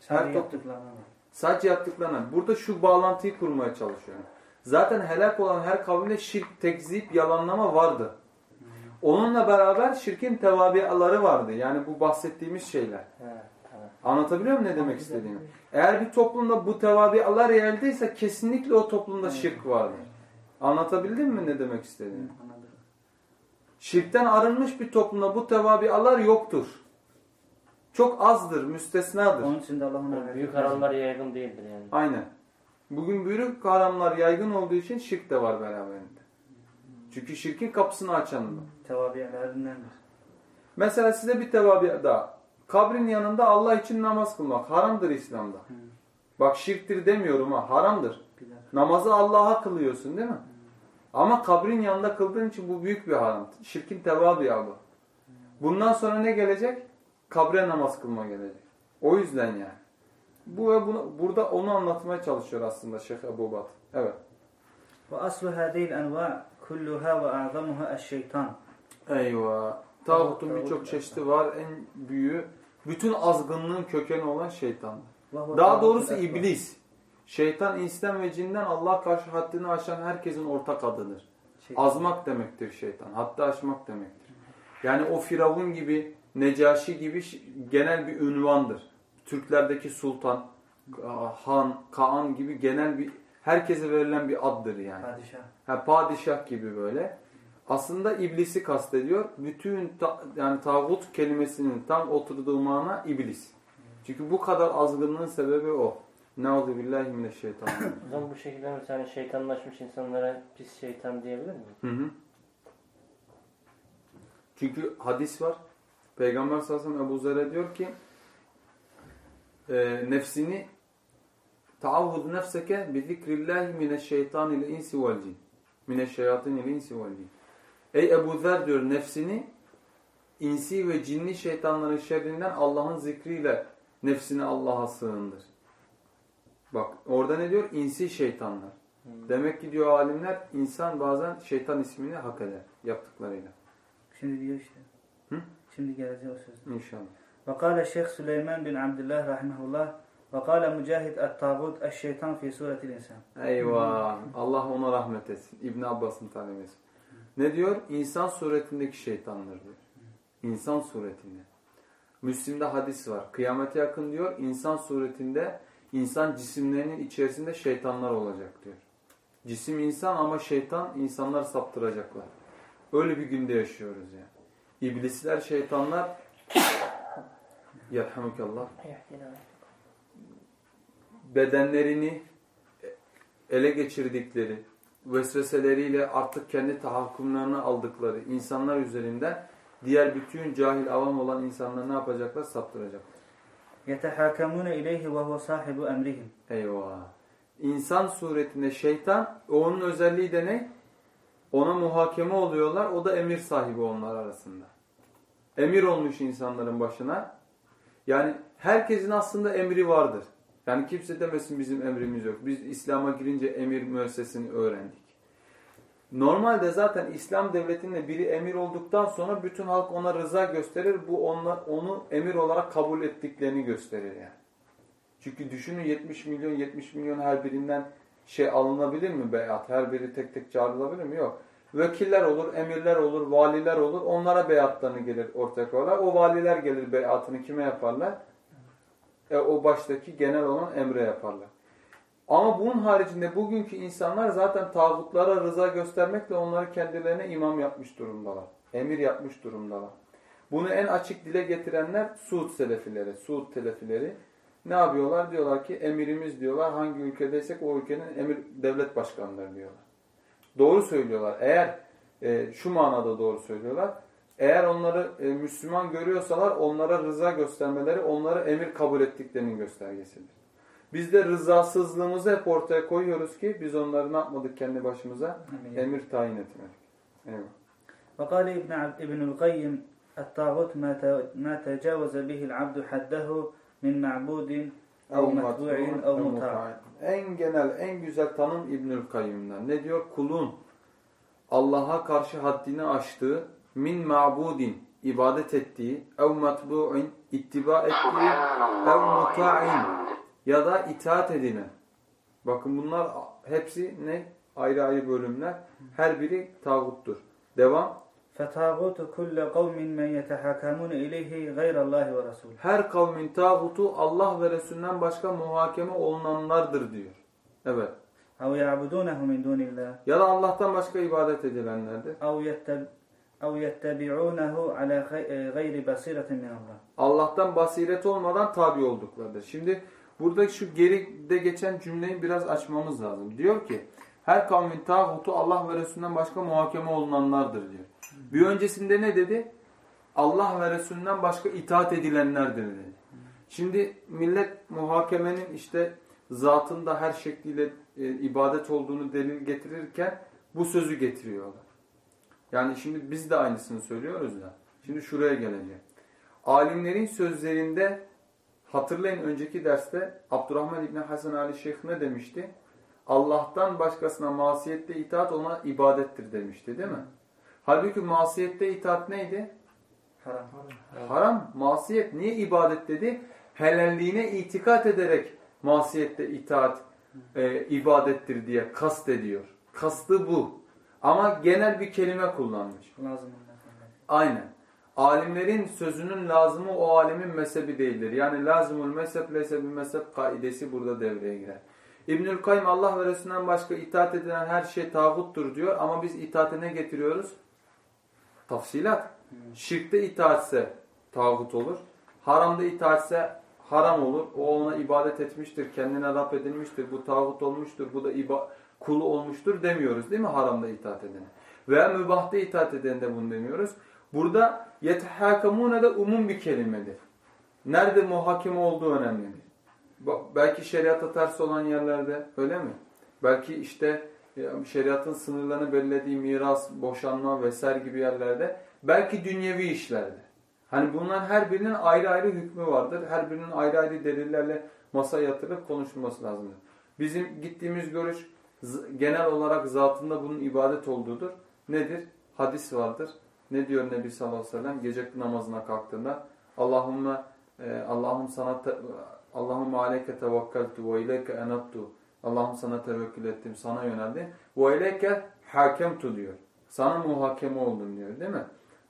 Sadece top- yaptıklarına. Sadece yaptıklarına. Burada şu bağlantıyı kurmaya çalışıyorum. Zaten helak olan her kavimde şirk, tekzip, yalanlama vardı. Onunla beraber şirkin tevabiaları vardı. Yani bu bahsettiğimiz şeyler. He. Anlatabiliyor muyum ne demek istediğimi? Eğer bir toplumda bu tevabialar yerindeyse kesinlikle o toplumda şirk vardır. Anlatabildim mi ne demek istediğimi? Anladım. Şirkten arınmış bir toplumda bu tevabialar yoktur. Çok azdır, müstesnadır. Onun için de Allah ona Yani verdi. büyük haramlar yaygın değildir yani. Aynen. Bugün büyük haramlar yaygın olduğu için şirk de var beraberinde. Çünkü şirkin kapısını açanını. Tevabiyetlerindendir. Mesela size bir tevabiye daha. Kabrin yanında Allah için namaz kılmak haramdır İslam'da. Hı. Bak şirktir demiyorum ha haramdır. Namazı Allah'a kılıyorsun değil mi? Hı. Ama kabrin yanında kıldığın için bu büyük bir haram. Şirkin tevabiye bu. Bundan sonra ne gelecek? Kabre namaz kılma gelecek. O yüzden yani. Bu ve bunu, burada onu anlatmaya çalışıyor aslında Şeyh Ebu Bat. Evet. Ve aslu hadil enva Kulluha ve azamuha eşşeytan. Eyvah. Tağutun birçok çeşidi var. En büyüğü bütün azgınlığın kökeni olan şeytandır. Daha doğrusu iblis. Şeytan insan ve cinden Allah karşı haddini aşan herkesin ortak adıdır. Şey- Azmak demektir şeytan. Hatta aşmak demektir. Yani o Firavun gibi, Necaşi gibi genel bir ünvandır. Türklerdeki sultan, han, kaan gibi genel bir herkese verilen bir addır yani. Padişah. Ha, padişah gibi böyle. Aslında iblisi kastediyor. Bütün ta- yani tağut kelimesinin tam oturduğu mana iblis. Çünkü bu kadar azgınlığın sebebi o. Nauzu billahi mineşşeytanirracim. O zaman bu şekilde mesela hani şeytanlaşmış insanlara pis şeytan diyebilir miyim? Hı hı. Çünkü hadis var. Peygamber sallallahu aleyhi ve sellem Ebu Zer'e diyor ki e, nefsini Taavvud nefseke bi zikrillahi mineşşeytanil insi vel cin. Mineşşeyatinil insi vel cin. Ey Ebu Zer diyor nefsini insi ve cinli şeytanların şerrinden Allah'ın zikriyle nefsini Allah'a sığındır. Bak orada ne diyor? İnsi şeytanlar. Hmm. Demek ki diyor alimler insan bazen şeytan ismini hak eder yaptıklarıyla. Şimdi diyor işte. Hı? Şimdi geleceğiz o sözde. İnşallah. Ve kâle Şeyh Süleyman bin Abdullah rahimahullah وقال مجاهد الطاغوت الشيطان في سورة الإنسان Eyvah. Allah ona rahmet etsin. İbn Abbas'ın talebesi. Ne diyor? İnsan suretindeki şeytanlar diyor. İnsan suretinde. Müslim'de hadis var. Kıyamete yakın diyor. insan suretinde insan cisimlerinin içerisinde şeytanlar olacak diyor. Cisim insan ama şeytan insanlar saptıracaklar. Öyle bir günde yaşıyoruz yani. İblisler, şeytanlar Yerhamukallah bedenlerini ele geçirdikleri, vesveseleriyle artık kendi tahakkümlerini aldıkları insanlar üzerinden diğer bütün cahil avam olan insanlar ne yapacaklar? Saptıracaklar. يتحاكمون إليه وهو صاحب أمرهم Eyvah. İnsan suretinde şeytan, onun özelliği de ne? Ona muhakeme oluyorlar, o da emir sahibi onlar arasında. Emir olmuş insanların başına. Yani herkesin aslında emri vardır. Yani kimse demesin bizim emrimiz yok. Biz İslam'a girince emir müessesini öğrendik. Normalde zaten İslam devletinde biri emir olduktan sonra bütün halk ona rıza gösterir. Bu onlar, onu emir olarak kabul ettiklerini gösterir yani. Çünkü düşünün 70 milyon 70 milyon her birinden şey alınabilir mi beyat? Her biri tek tek çağrılabilir mi? Yok. Vekiller olur, emirler olur, valiler olur. Onlara beyatlarını gelir ortaya koyarlar. O valiler gelir beyatını kime yaparlar? E, o baştaki genel olan emre yaparlar. Ama bunun haricinde bugünkü insanlar zaten tağutlara rıza göstermekle onları kendilerine imam yapmış durumdalar. Emir yapmış durumdalar. Bunu en açık dile getirenler Suud selefileri, Suud telefileri. Ne yapıyorlar? Diyorlar ki emirimiz diyorlar hangi ülkedeysek o ülkenin emir devlet başkanları diyorlar. Doğru söylüyorlar. Eğer e, şu manada doğru söylüyorlar. Eğer onları e, Müslüman görüyorsalar onlara rıza göstermeleri onları emir kabul ettiklerinin göstergesidir. Biz de rızasızlığımızı hep ortaya koyuyoruz ki biz onları ne yapmadık kendi başımıza? Amin. Emir tayin etmedik. Eyvallah. وقال ابن عب- ابن القيم الطاغوت ما ت- ما تجاوز به العبد حده من معبود أو متبوع أو مطاع En genel, en güzel tanım İbnül Kayyım'dan. Ne diyor? Kulun Allah'a karşı haddini aştığı, min ma'budin, ibadet ettiği, ev matbu'in, ittiba ettiği, ev muta'in ya da itaat edilen. Bakın bunlar hepsi ne? Ayrı ayrı bölümler. Her biri tağuttur. Devam. فطاغوت كل قوم من يتحاكمون إليه غير الله ورسوله Her kavmin tağutu Allah ve Resulünden başka muhakeme olunanlardır diyor. Evet. أو يعبدونه من دون الله Ya da Allah'tan başka ibadet edilenlerdir. أو يتب أو يتبعونه على غي- غير بصيرة من الله Allah'tan basiret olmadan tabi olduklarıdır. Şimdi buradaki şu geride geçen cümleyi biraz açmamız lazım. Diyor ki her kavmin tağutu Allah ve Resulünden başka muhakeme olunanlardır diyor. Bir öncesinde ne dedi? Allah ve Resulünden başka itaat edilenlerdir dedi. Şimdi millet muhakemenin işte zatında her şekliyle e, ibadet olduğunu delil getirirken bu sözü getiriyorlar. Yani şimdi biz de aynısını söylüyoruz ya. Şimdi şuraya geleceğim. Alimlerin sözlerinde hatırlayın önceki derste Abdurrahman İbni Hasan Ali Şeyh ne demişti? Allah'tan başkasına masiyette itaat ona ibadettir demişti değil mi? Halbuki masiyette itaat neydi? Haram. Haram. Haram. Masiyet. Niye ibadet dedi? Helalliğine itikat ederek masiyette itaat e, ibadettir diye kast ediyor. Kastı bu. Ama genel bir kelime kullanmış. Lazım. Aynen. Alimlerin sözünün lazımı o alimin mezhebi değildir. Yani lazımul mezhep leyse bir mezhep kaidesi burada devreye girer. İbnül Kayyum Allah ve Resulünden başka itaat edilen her şey tağuttur diyor ama biz itaate ne getiriyoruz? Tafsilat. Hmm. Şirkte itaatse tağut olur. Haramda itaatse haram olur. O ona ibadet etmiştir, kendine rap edilmiştir, bu tağut olmuştur, bu da ibadet kulu olmuştur demiyoruz değil mi haramda itaat edene? Veya mübahta itaat edene de bunu demiyoruz. Burada yetehâkamûne de umum bir kelimedir. Nerede muhakeme olduğu önemlidir. Belki şeriata ters olan yerlerde öyle mi? Belki işte şeriatın sınırlarını belirlediği miras, boşanma vesaire gibi yerlerde. Belki dünyevi işlerde. Hani bunların her birinin ayrı ayrı hükmü vardır. Her birinin ayrı ayrı delillerle masaya yatırıp konuşulması lazımdır. Bizim gittiğimiz görüş genel olarak zatında bunun ibadet olduğudur. Nedir? Hadis vardır. Ne diyor Nebi sallallahu aleyhi ve sellem gece namazına kalktığında? Allahümme e, Allahum sana Allahümme aleyke tevekkeltu ve ileyke enattu. Allah'ım sana tevekkül ettim, sana yöneldim. Ve ileyke hakemtu diyor. Sana muhakeme oldum diyor değil mi?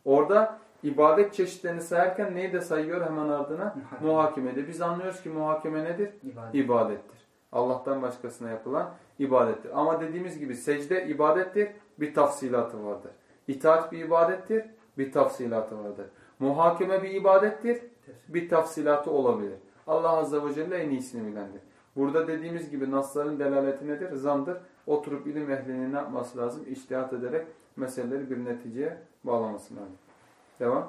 Orada ibadet çeşitlerini sayarken neyi de sayıyor hemen ardına? Muhakemede. Biz anlıyoruz ki muhakeme nedir? İbadet. ibadettir. Allah'tan başkasına yapılan ibadettir. Ama dediğimiz gibi secde ibadettir, bir tafsilatı vardır. İtaat bir ibadettir, bir tafsilatı vardır. Muhakeme bir ibadettir, bir tafsilatı olabilir. Allah Azze ve Celle en iyisini bilendir. Burada dediğimiz gibi nasların delaleti nedir? Zandır. Oturup ilim ehlinin ne yapması lazım? İçtihat ederek meseleleri bir neticeye bağlaması lazım. Devam.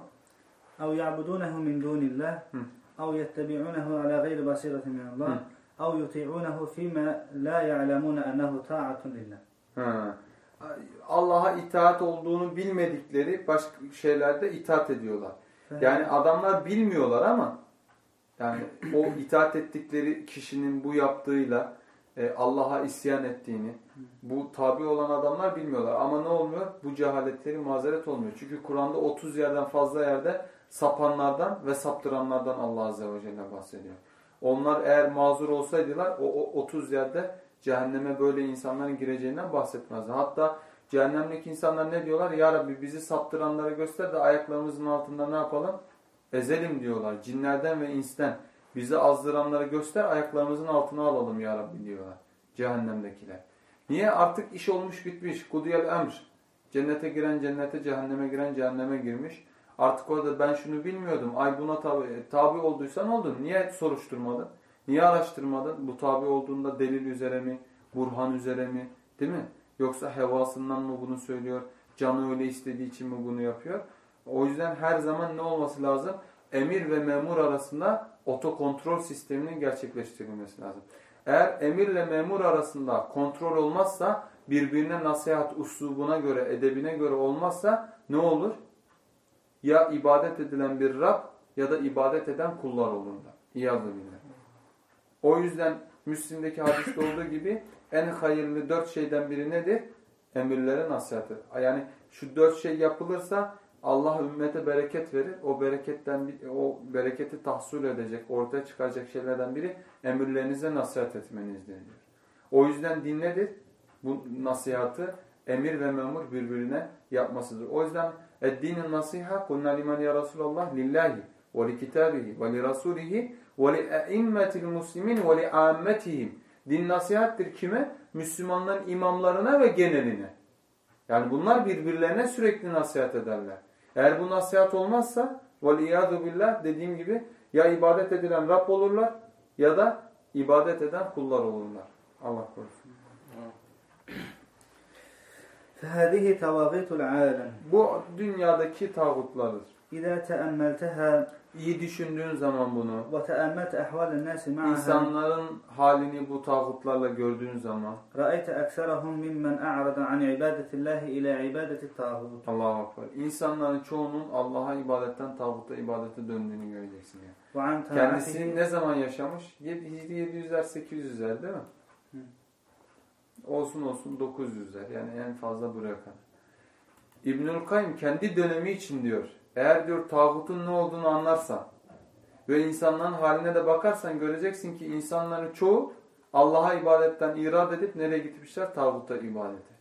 أو يعبدونه من دون الله Hmm. أو يتبعونه على غير بصيرة من الله Hmm. أو يطيعونه فيما لا يعلمون أنه طاعة لله Ha. Allah'a itaat olduğunu bilmedikleri başka şeylerde itaat ediyorlar. Yani adamlar bilmiyorlar ama yani o itaat ettikleri kişinin bu yaptığıyla e, Allah'a isyan ettiğini bu tabi olan adamlar bilmiyorlar. Ama ne olmuyor? Bu cehaletleri mazeret olmuyor. Çünkü Kur'an'da 30 yerden fazla yerde sapanlardan ve saptıranlardan Allah Azze ve Celle bahsediyor. Onlar eğer mazur olsaydılar o, o 30 yerde cehenneme böyle insanların gireceğinden bahsetmezdi. Hatta cehennemdeki insanlar ne diyorlar? Ya Rabbi bizi saptıranları göster de ayaklarımızın altında ne yapalım? Ezelim diyorlar. Cinlerden ve insten bizi azdıranları göster ayaklarımızın altına alalım ya Rabbi diyorlar. Cehennemdekiler. Niye? Artık iş olmuş bitmiş. Kudiyel emr. Cennete giren cennete, cehenneme giren cehenneme girmiş. Artık orada ben şunu bilmiyordum. Ay buna tabi, tabi olduysan oldun. Niye soruşturmadın? Niye araştırmadın? Bu tabi olduğunda delil üzere mi? Burhan üzere mi? Değil mi? Yoksa hevasından mı bunu söylüyor? Canı öyle istediği için mi bunu yapıyor? O yüzden her zaman ne olması lazım? Emir ve memur arasında otokontrol sisteminin gerçekleştirilmesi lazım. Eğer emirle memur arasında kontrol olmazsa, birbirine nasihat uslubuna göre, edebine göre olmazsa ne olur? Ya ibadet edilen bir Rab ya da ibadet eden kullar olurlar. İyazı billah. O yüzden Müslim'deki hadiste olduğu gibi en hayırlı dört şeyden biri nedir? Emirlere nasihatı. Yani şu dört şey yapılırsa Allah ümmete bereket verir. O bereketten o bereketi tahsil edecek, ortaya çıkacak şeylerden biri emirlerinize nasihat etmenizdir diyor. O yüzden din nedir? Bu nasihatı emir ve memur birbirine yapmasıdır. O yüzden Eddinin nasiha kulna limen ya Resulallah lillahi ve li kitabihi ve li rasulihi. Din nasihattir kime? Müslümanların imamlarına ve geneline. Yani bunlar birbirlerine sürekli nasihat ederler. Eğer bu nasihat olmazsa veliyadu billah dediğim gibi ya ibadet edilen Rab olurlar ya da ibadet eden kullar olurlar. Allah korusun. فهذه تواغيت العالم Bu dünyadaki tağutlardır. إذا تأملتها İyi düşündüğün zaman bunu, وتأملت أحوال الناس معها insanların halini bu tağutlarla gördüğün zaman رأيت أكثرهم ممن أعرض عن عبادة الله إلى عبادة الطاغوت Allah'a akbar. İnsanların çoğunun Allah'a ibadetten tağuta ibadete döndüğünü göreceksin yani. وعن Kendisi طاعته ne zaman yaşamış? 700'ler 800'ler değil mi? Olsun olsun 900'ler yani en fazla buraya kadar. İbnül Kayyum kendi dönemi için diyor. Eğer diyor tağutun ne olduğunu anlarsan ve insanların haline de bakarsan göreceksin ki insanların çoğu Allah'a ibadetten irad edip nereye gitmişler? Tağuta ibadete.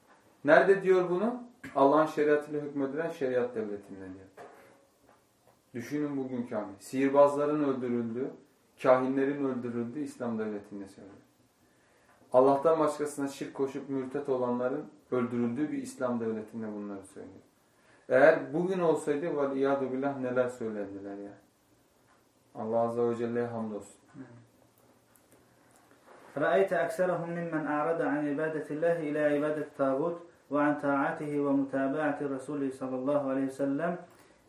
Nerede diyor bunu? Allah'ın şeriatıyla hükmedilen şeriat devletinde diyor. Düşünün bugünkü hali. Sihirbazların öldürüldüğü, kahinlerin öldürüldüğü İslam devletinde söylüyor. Allah'tan başkasına şirk koşup mürtet olanların öldürüldüğü bir İslam devletinde bunları söylüyor. Eğer bugün olsaydı var iyadu billah neler söylediler ya. Allah Azze ve Celle'ye hamdolsun. رأيت أكثرهم ممن أعرض عن عبادة الله إلى عبادة الطاغوت وعن طاعته ومتابعة الرسول صلى الله عليه وسلم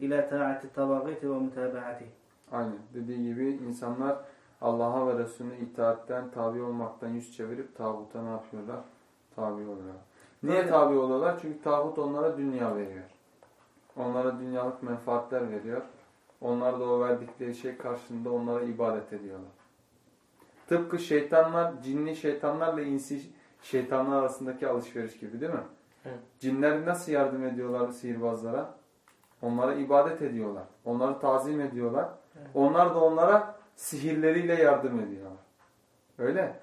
إلى طاعة الطواغيت ومتابعته Aynen. Dediği gibi insanlar Allah'a ve Resulüne itaatten, tabi olmaktan yüz çevirip tağuta ne yapıyorlar? Tabi oluyorlar. Niye tabi oluyorlar? Çünkü tağut onlara dünya veriyor. Onlara dünyalık menfaatler veriyor. Onlar da o verdikleri şey karşılığında onlara ibadet ediyorlar. Tıpkı şeytanlar, cinli şeytanlarla insi şeytanlar arasındaki alışveriş gibi değil mi? Evet. Cinler nasıl yardım ediyorlar sihirbazlara? Onlara ibadet ediyorlar. Onları tazim ediyorlar. Evet. Onlar da onlara sihirleriyle yardım ediyorlar. Öyle.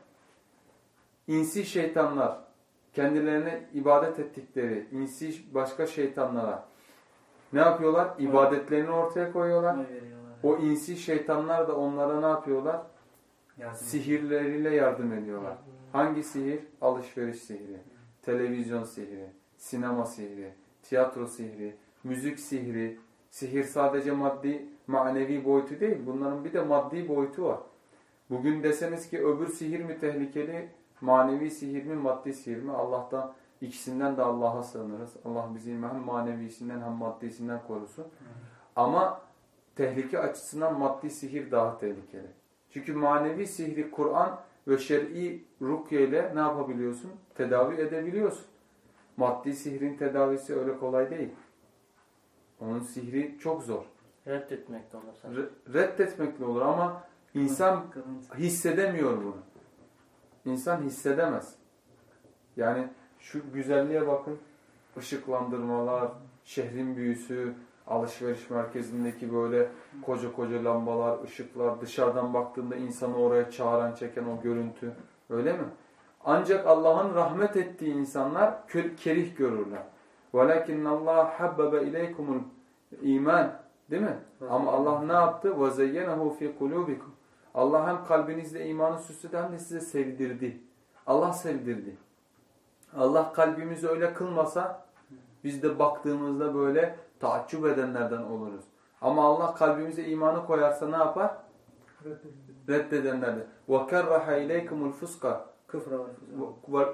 İnsi şeytanlar kendilerine ibadet ettikleri insi başka şeytanlara ne yapıyorlar? İbadetlerini ortaya koyuyorlar. O insi şeytanlar da onlara ne yapıyorlar? Yardım. Sihirleriyle yardım ediyorlar. Hangi sihir? Alışveriş sihri, televizyon sihri, sinema sihri, tiyatro sihri, müzik sihri. Sihir sadece maddi, manevi boyutu değil. Bunların bir de maddi boyutu var. Bugün deseniz ki öbür sihir mi tehlikeli, manevi sihir mi, maddi sihir mi? Allah'tan ikisinden de Allah'a sığınırız. Allah bizi hem manevisinden hem maddisinden korusun. Ama tehlike açısından maddi sihir daha tehlikeli. Çünkü manevi sihri Kur'an ve şer'i rukye ile ne yapabiliyorsun? Tedavi edebiliyorsun. Maddi sihrin tedavisi öyle kolay değil. Onun sihri çok zor. Reddetmek de olur sanki. Re- reddetmekle olur ama insan Kırıntı. hissedemiyor bunu. İnsan hissedemez. Yani şu güzelliğe bakın. Işıklandırmalar, şehrin büyüsü, alışveriş merkezindeki böyle koca koca lambalar, ışıklar, dışarıdan baktığında insanı oraya çağıran, çeken o görüntü. Öyle mi? Ancak Allah'ın rahmet ettiği insanlar kö- kerih görürler. وَلَكِنَّ اللّٰهَ حَبَّبَ اِلَيْكُمُ iman Değil mi? Ama Allah ne yaptı? وَزَيَّنَهُ فِي قُلُوبِكُمْ Allah hem kalbinizde imanı süsledi hem de size sevdirdi. Allah sevdirdi. Allah kalbimizi öyle kılmasa biz de baktığımızda böyle taaccüp edenlerden oluruz. Ama Allah kalbimize imanı koyarsa ne yapar? Reddedenlerden. وَكَرَّحَ اِلَيْكُمُ الْفُسْقَ Küfre var.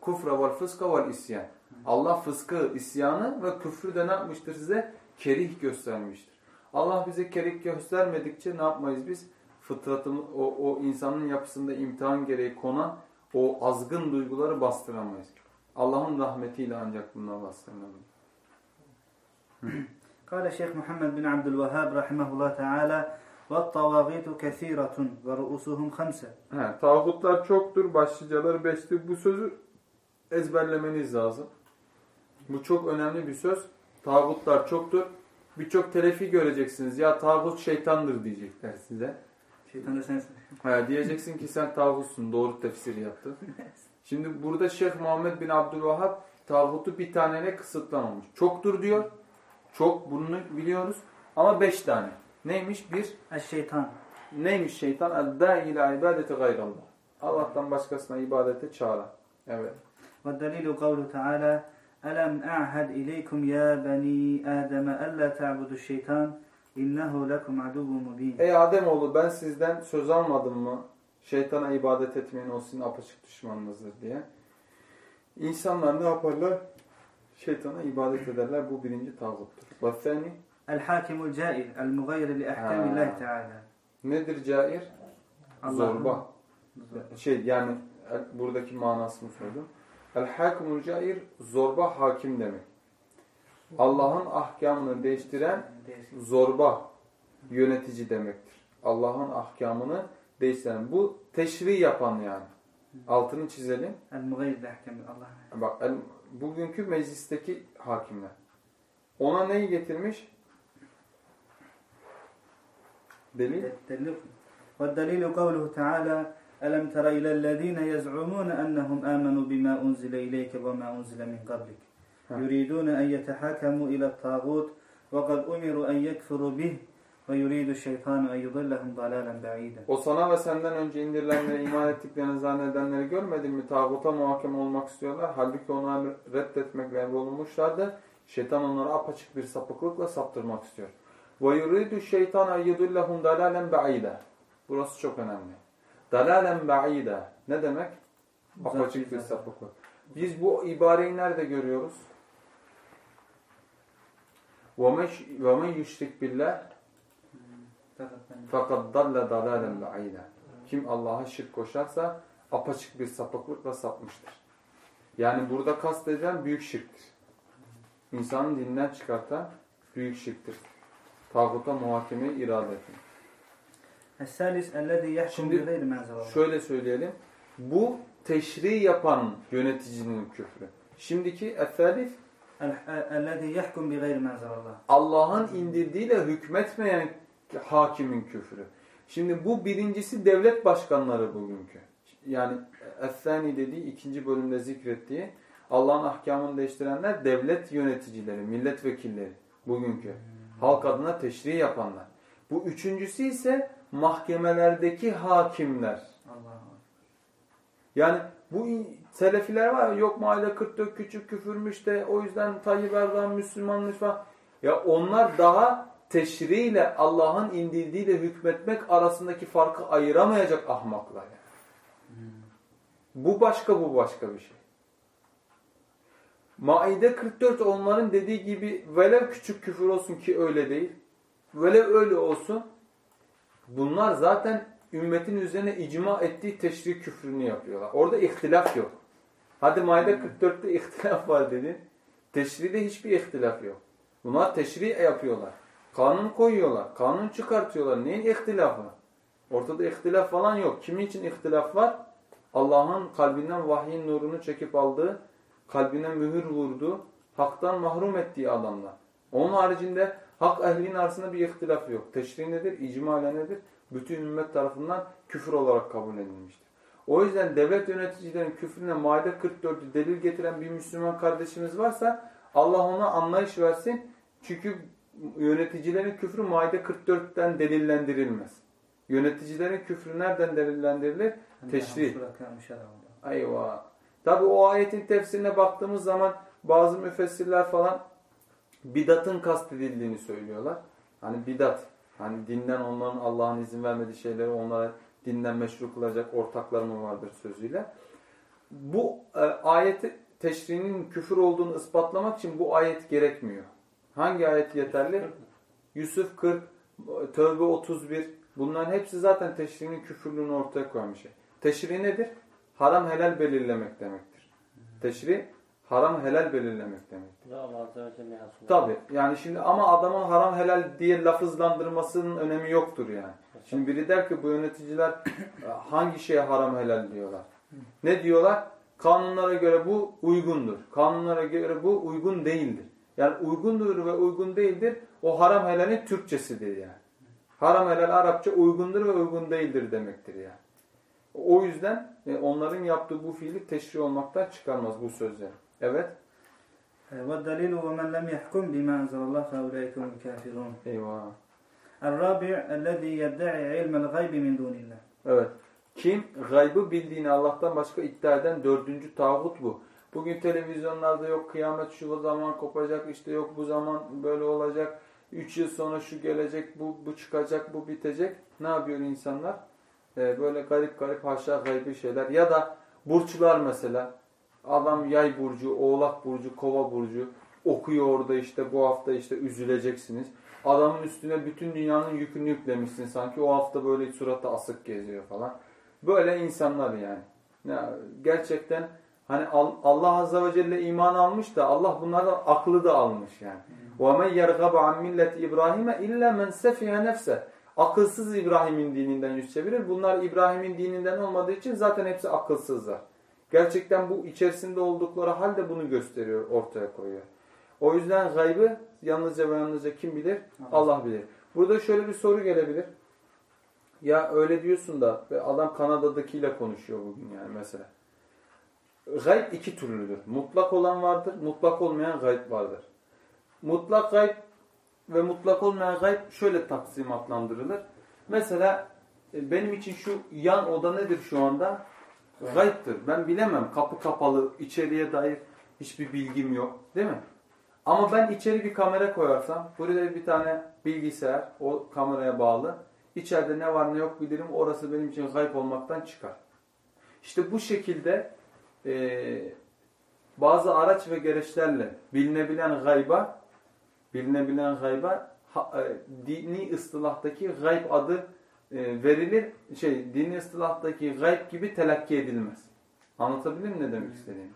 kufra vel fıska vel isyan. Allah fıskı, isyanı ve küfrü de ne yapmıştır size? Kerih göstermiştir. Allah bize kerih göstermedikçe ne yapmayız biz? Fıtratımız, o, o insanın yapısında imtihan gereği konan o azgın duyguları bastıramayız. Allah'ın rahmetiyle ancak bunları bastırılabilir. قال الشيخ محمد بن عبد الوهاب رحمه الله تعالى والطواغيت كثيرة ورؤوسهم خمسة He, tağutlar çoktur, başlıcaları beştir. Bu sözü ezberlemeniz lazım. Bu çok önemli bir söz. Tağutlar çoktur. Birçok telefi göreceksiniz. Ya tağut şeytandır diyecekler size. Şeytan da sensin. Ha, diyeceksin ki sen tağutsun. Doğru tefsiri yaptın. Şimdi burada Şeyh Muhammed bin Abdülvahhab tağutu bir tanene kısıtlamamış. Çoktur diyor. Çok bunu biliyoruz. Ama beş tane. Neymiş? Bir, الشيطان neymiş şeytan? اَدَّا ila ibadeti gayrallah. Allah'tan başkasına ibadete çağıran. Evet. والدليل قوله تعالى Elem e'hed ileykum ya beni Adem'e elle ta'budu şeytan innehu lekum aduvun mubin. Ey Ademoğlu ben sizden söz almadım mı? Şeytana ibadet etmeyin o sizin apaçık düşmanınızdır diye. İnsanlar ne yaparlar? Şeytana ibadet ederler. Bu birinci tağuttur. Vathani? El-hakimul cair. El-mugayri li ahkamillahi teala. Nedir cair? Zorba. Zorba. Şey yani e, buradaki manasını söyledim. El-Hakimul Cair zorba hakim demek. Allah'ın ahkamını değiştiren zorba yönetici demektir. Allah'ın ahkamını değiştiren. Bu teşri yapan yani. Altını çizelim. Bak bugünkü meclisteki hakimler. Ona neyi getirmiş? Delil. Delil. Ve delilu kavluhu teala Elem tera ilellezine yez'umune ennehum amenu bima unzile ileyke ve ma unzile min qablik. Yuridune en yetehakemu ile tağut ve kad umiru en yekfuru bih ve yuridu şeytanu en yudillahum dalalen ba'ide. O sana ve senden önce indirilenlere iman ettiklerini zannedenleri görmedin mi? Tağuta muhakeme olmak istiyorlar. Halbuki onları reddetmekle emrolunmuşlardı. Şeytan onları apaçık bir sapıklıkla saptırmak istiyor. Ve yuridu şeytan en yudillahum dalalen ba'ide. Burası çok önemli. دَلَالًا بَعِيدًا Ne demek? Apaçık bir sapıklık. Biz bu ibareyi nerede görüyoruz? وَمَنْ يُشْرِكْ بِاللّٰهِ fakat dalle dalalen ba'ide. Kim Allah'a şirk koşarsa apaçık bir sapıklıkla sapmıştır. Yani burada kastedilen büyük şirktir. İnsanın dininden çıkartan büyük şirktir. Tağuta muhakemeyi irade etmek. Es-salis Şöyle söyleyelim. Bu teşri yapan yöneticinin küfrü. Şimdiki es-salis Allah'ın indirdiğiyle hükmetmeyen hakimin küfrü. Şimdi bu birincisi devlet başkanları bugünkü. Yani es-sani dediği ikinci bölümde zikrettiği Allah'ın ahkamını değiştirenler devlet yöneticileri, milletvekilleri bugünkü. Halk adına teşri yapanlar. Bu üçüncüsü ise mahkemelerdeki hakimler. Yani bu selefiler var yok mahalle 44 küçük küfürmüş de o yüzden Tayyip Erdoğan Müslümanmış falan. Ya onlar daha teşriyle Allah'ın indirdiğiyle hükmetmek arasındaki farkı ayıramayacak ahmaklar. Yani. Bu başka bu başka bir şey. Maide 44 onların dediği gibi velev küçük küfür olsun ki öyle değil. Velev öyle olsun. Bunlar zaten ümmetin üzerine icma ettiği teşrik küfrünü yapıyorlar. Orada ihtilaf yok. Hadi Maide 44'te ihtilaf var dedi. Teşride hiçbir ihtilaf yok. Bunlar teşri yapıyorlar. Kanun koyuyorlar. Kanun çıkartıyorlar. Neyin ihtilafı? Ortada ihtilaf falan yok. Kimin için ihtilaf var? Allah'ın kalbinden vahyin nurunu çekip aldığı, kalbine mühür vurduğu, haktan mahrum ettiği adamlar. Onun haricinde Hak ehlinin arasında bir ihtilaf yok. Teşri nedir? İcmale nedir? Bütün ümmet tarafından küfür olarak kabul edilmiştir. O yüzden devlet yöneticilerin küfrüne Maide 44'ü delil getiren bir Müslüman kardeşimiz varsa Allah ona anlayış versin. Çünkü yöneticilerin küfrü Maide 44'ten delillendirilmez. Yöneticilerin küfrü nereden delillendirilir? Teşri. Eyvah. Tabi o ayetin tefsirine baktığımız zaman bazı müfessirler falan bidatın kastedildiğini söylüyorlar. Hani bidat. Hani dinden onların Allah'ın izin vermediği şeyleri onlara dinden meşru kılacak ortaklar mı vardır sözüyle. Bu e, ayeti teşrinin küfür olduğunu ispatlamak için bu ayet gerekmiyor. Hangi ayet yeterli? Yusuf 40, Tövbe 31. Bunların hepsi zaten teşrinin küfürlüğünü ortaya şey. Teşri nedir? Haram helal belirlemek demektir. Teşri Haram helal belirlemek demek. Bu da Allah Azze ve Celle hasıl. Tabi yani şimdi ama adamın haram helal diye lafızlandırmasının önemi yoktur yani. Şimdi biri der ki bu yöneticiler e, hangi şeye haram helal diyorlar. Ne diyorlar? Kanunlara göre bu uygundur. Kanunlara göre bu uygun değildir. Yani uygundur ve uygun değildir. O haram helalin Türkçesidir yani. Haram helal Arapça uygundur ve uygun değildir demektir yani. O yüzden e, onların yaptığı bu fiili teşri olmaktan çıkarmaz bu sözler. Evet. والدليل ومن لم يحكم بما أنزل الله فأولئك هم الكافرون Eyvah. الرابع الذي يدعي علم الغيب من دون الله Evet. Kim gaybı bildiğini Allah'tan başka iddia eden dördüncü tağut bu. Bugün televizyonlarda yok kıyamet şu zaman kopacak işte yok bu zaman böyle olacak. Üç yıl sonra şu gelecek bu, bu çıkacak bu bitecek. Ne yapıyor insanlar? Ee, böyle garip garip haşa gaybi şeyler. Ya da burçlar mesela. Adam yay burcu, oğlak burcu, kova burcu okuyor orada işte bu hafta işte üzüleceksiniz. Adamın üstüne bütün dünyanın yükünü yüklemişsin sanki o hafta böyle suratı asık geziyor falan. Böyle insanlar yani. Ya gerçekten hani Al- Allah Azze ve Celle iman almış da Allah bunlardan aklı da almış yani. وَمَنْ يَرْغَبَ عَنْ مِلَّةِ İbrahim'e illa men سَفِيهَ نَفْسَهِ Akılsız İbrahim'in dininden yüz çevirir. Bunlar İbrahim'in dininden olmadığı için zaten hepsi akılsızlar. Gerçekten bu içerisinde oldukları halde bunu gösteriyor, ortaya koyuyor. O yüzden gaybı yalnızca ve yalnızca kim bilir? Allah bilir. Burada şöyle bir soru gelebilir. Ya öyle diyorsun da adam Kanada'dakiyle konuşuyor bugün yani mesela. Gayb iki türlüdür. Mutlak olan vardır, mutlak olmayan gayb vardır. Mutlak gayb ve mutlak olmayan gayb şöyle taksimatlandırılır. Mesela e, benim için şu yan oda nedir şu anda? Gayiptir. Ben bilemem. Kapı kapalı, içeriye dair hiçbir bilgim yok. Değil mi? Ama ben içeri bir kamera koyarsam, buraya bir tane bilgisayar, o kameraya bağlı. İçeride ne var ne yok bilirim. Orası benim için gayb olmaktan çıkar. İşte bu şekilde e, bazı araç ve gereçlerle bilinebilen gayba, bilinebilen gayba ha- e, dini ıslahtaki gayb adı verilir. Şey, dini ıslahtaki gayb gibi telakki edilmez. Anlatabildim mi ne demek istediğimi?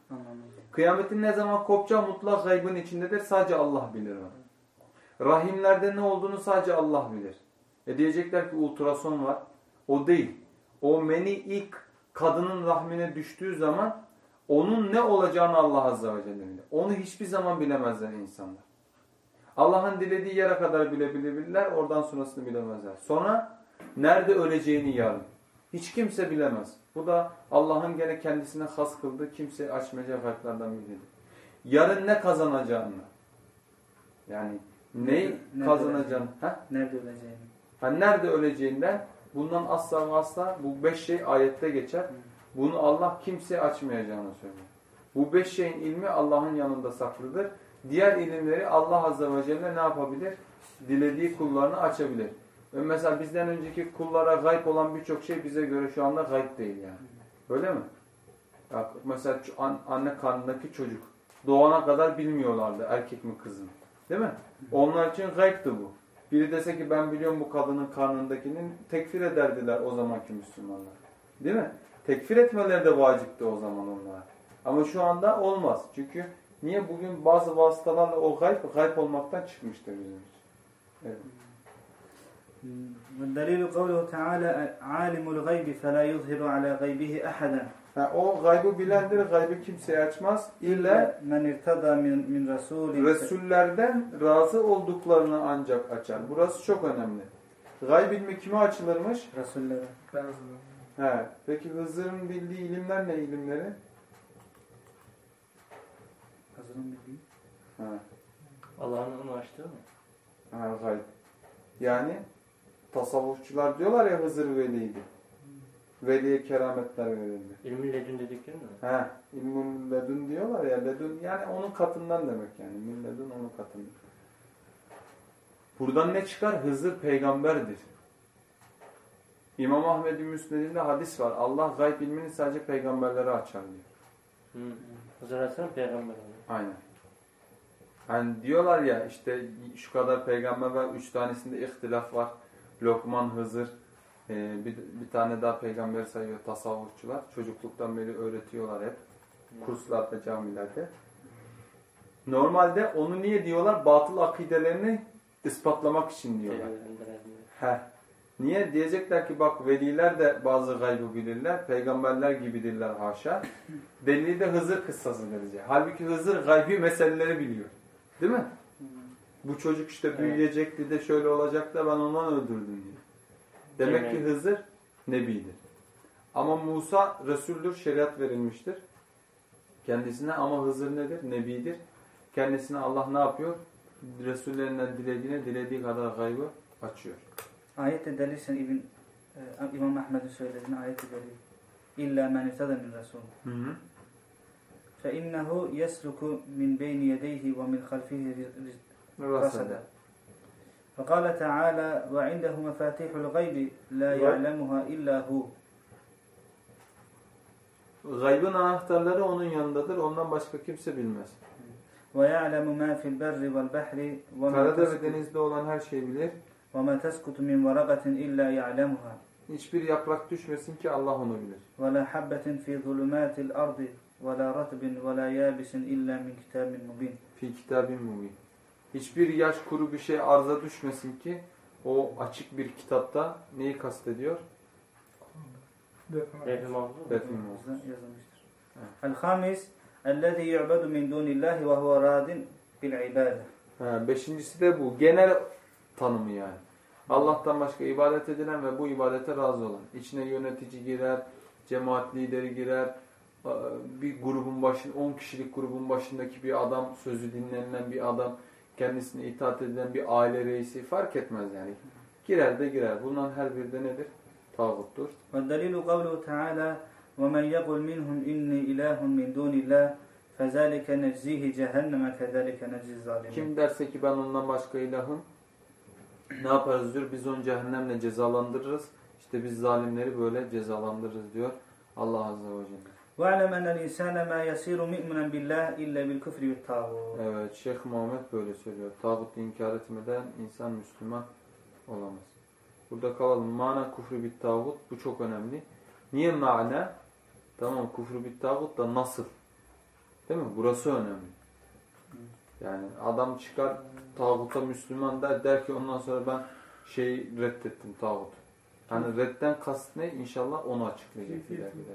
Kıyametin ne zaman kopacağı mutlak gaybın içindedir. Sadece Allah bilir onu. Rahimlerde ne olduğunu sadece Allah bilir. E diyecekler ki ultrason var. O değil. O meni ilk kadının rahmine düştüğü zaman onun ne olacağını Allah Azze ve Celle bilir. Onu hiçbir zaman bilemezler insanlar. Allah'ın dilediği yere kadar bilebilirler. Oradan sonrasını bilemezler. Sonra nerede öleceğini yarın. Hiç kimse bilemez. Bu da Allah'ın gene kendisine has kıldığı kimse açmayacağı farklardan biridir. Yarın ne kazanacağını. Yani neyi Ne- kazanacağını. Ha? Nerede öleceğini. Ha, nerede öleceğinden bundan asla ve asla bu beş şey ayette geçer. Bunu Allah kimseye açmayacağını söylüyor. Bu beş şeyin ilmi Allah'ın yanında saklıdır. Diğer ilimleri Allah Azze ve Celle ne yapabilir? Dilediği kullarını açabilir. Ve mesela bizden önceki kullara gayb olan birçok şey bize göre şu anda gayb değil yani. Öyle mi? Ya mesela anne karnındaki çocuk doğana kadar bilmiyorlardı erkek mi kız mı. Değil mi? Onlar için gaybdı bu. Biri dese ki ben biliyorum bu kadının karnındakinin tekfir ederdiler o zamanki Müslümanlar. Değil mi? Tekfir etmeleri de vacipti o zaman onlara. Ama şu anda olmaz. Çünkü niye bugün bazı vasıtalarla o gayb, gayb olmaktan çıkmıştır bizim için. Evet. Delilü kavluhu Teala alimul gaybi fe la yuzhiru ala gaybihi ahaden. O gaybı bilendir, gaybı kimseye açmaz. İlle men irtada min, min rasulin. Resullerden razı olduklarını ancak açar. Burası çok önemli. Gayb ilmi kime açılırmış? Resullere. He. Peki Hızır'ın bildiği ilimler ne ilimleri? Hızır'ın bildiği? He. Allah'ın onu açtığı mı? Ha, gayb. Yani tasavvufçular diyorlar ya Hızır veliydi. Veliye kerametler verildi. İlmi ledün dedikleri mi? He. İlmün ledun diyorlar ya. Ledun yani onun katından demek yani. İlmün ledun onun katından. Buradan ne çıkar? Hızır peygamberdir. İmam Ahmed'in müsnedinde hadis var. Allah gayb ilmini sadece peygamberlere açar diyor. Hı. Hızır Aleyhisselam peygamber. Aynen. Hani diyorlar ya işte şu kadar peygamber var, üç tanesinde ihtilaf var. Lokman, Hızır, e, bir, bir tane daha peygamber sayıyor tasavvufçular. Çocukluktan beri öğretiyorlar hep. Kurslarda, camilerde. Normalde onu niye diyorlar? Batıl akidelerini ispatlamak için diyorlar. Heh. Niye? Diyecekler ki bak veliler de bazı gaybı bilirler. Peygamberler gibidirler haşa. Delili de Hızır kıssası verecek. Halbuki Hızır gaybi meseleleri biliyor. Değil mi? Bu çocuk işte Evet. büyüyecekti de şöyle olacaktı da ben ondan öldürdüm diyor. Demek ki Evet. Hızır nebidir. Ama Musa Resul'dür, şeriat verilmiştir. Kendisine ama Hızır nedir? Nebidir. Kendisine Allah ne yapıyor? Resullerinden dilediğine dilediği kadar gaybı açıyor. Ayette delil sen İbn, e, İmam Ahmed'in söylediğine ayette delil. İlla men irtada min Resul. Hı hı. فإنه يسلك من بين يديه ومن خلفه رصدا Rasada. فقال تعالى وعنده مفاتيح الغيب لا Right. يعلمها إلا هو Gaybın anahtarları onun yanındadır. Ondan başka kimse bilmez. ويعلم ما في البر والبحر وما Karada ve تسقط, denizde olan her şeyi bilir. وما تسقط من ورقة إلا يعلمها Hiçbir yaprak düşmesin ki Allah onu bilir. ولا حبة في ظلمات الأرض ولا رطب ولا يابس إلا من كتاب مبين Fi kitabin mubin. Hiçbir yaş kuru bir şey arıza düşmesin ki o açık bir kitapta neyi kastediyor? Levh-i mahfuz. Defin olsun. yazılmıştır. الخامس الذي يعبد من دون الله وهو راد بالعبادة Ha, beşincisi de bu. Genel tanımı yani. Allah'tan başka ibadet edilen ve bu ibadete razı olan. İçine yönetici girer, cemaat lideri girer, bir grubun başında, 10 kişilik grubun başındaki bir adam, sözü dinlenilen bir adam, kendisine itaat edilen bir aile reisi fark etmez yani. Girer de girer. Bunların her biri de nedir? Tağuttur. والدليل قوله تعالى ومن يقل منهم إني إله من دون الله فذلك نجزيه جهنم كذلك نجزي الظالمين Kim derse ki ben ondan başka ilahım ne yaparız diyor. Biz onu cehennemle cezalandırırız. İşte biz zalimleri böyle cezalandırırız diyor Allah Azze ve Celle. واعلم أن الإنسان ما يصير مؤمنا بالله إلا بالكفر بالطاغوت Evet Şeyh Muhammed böyle söylüyor. Tağut inkar etmeden insan Müslüman olamaz. Burada kalalım. Mana kufru bit tağut. Bu çok önemli. Niye mana? Tamam kufru bit tağut da nasıl? Değil mi? Burası önemli. Yani adam çıkar tağuta Müslüman der, der ki ondan sonra ben şeyi reddettim tağut. Hani redden kast ne? İnşallah onu açıklayacak ileride.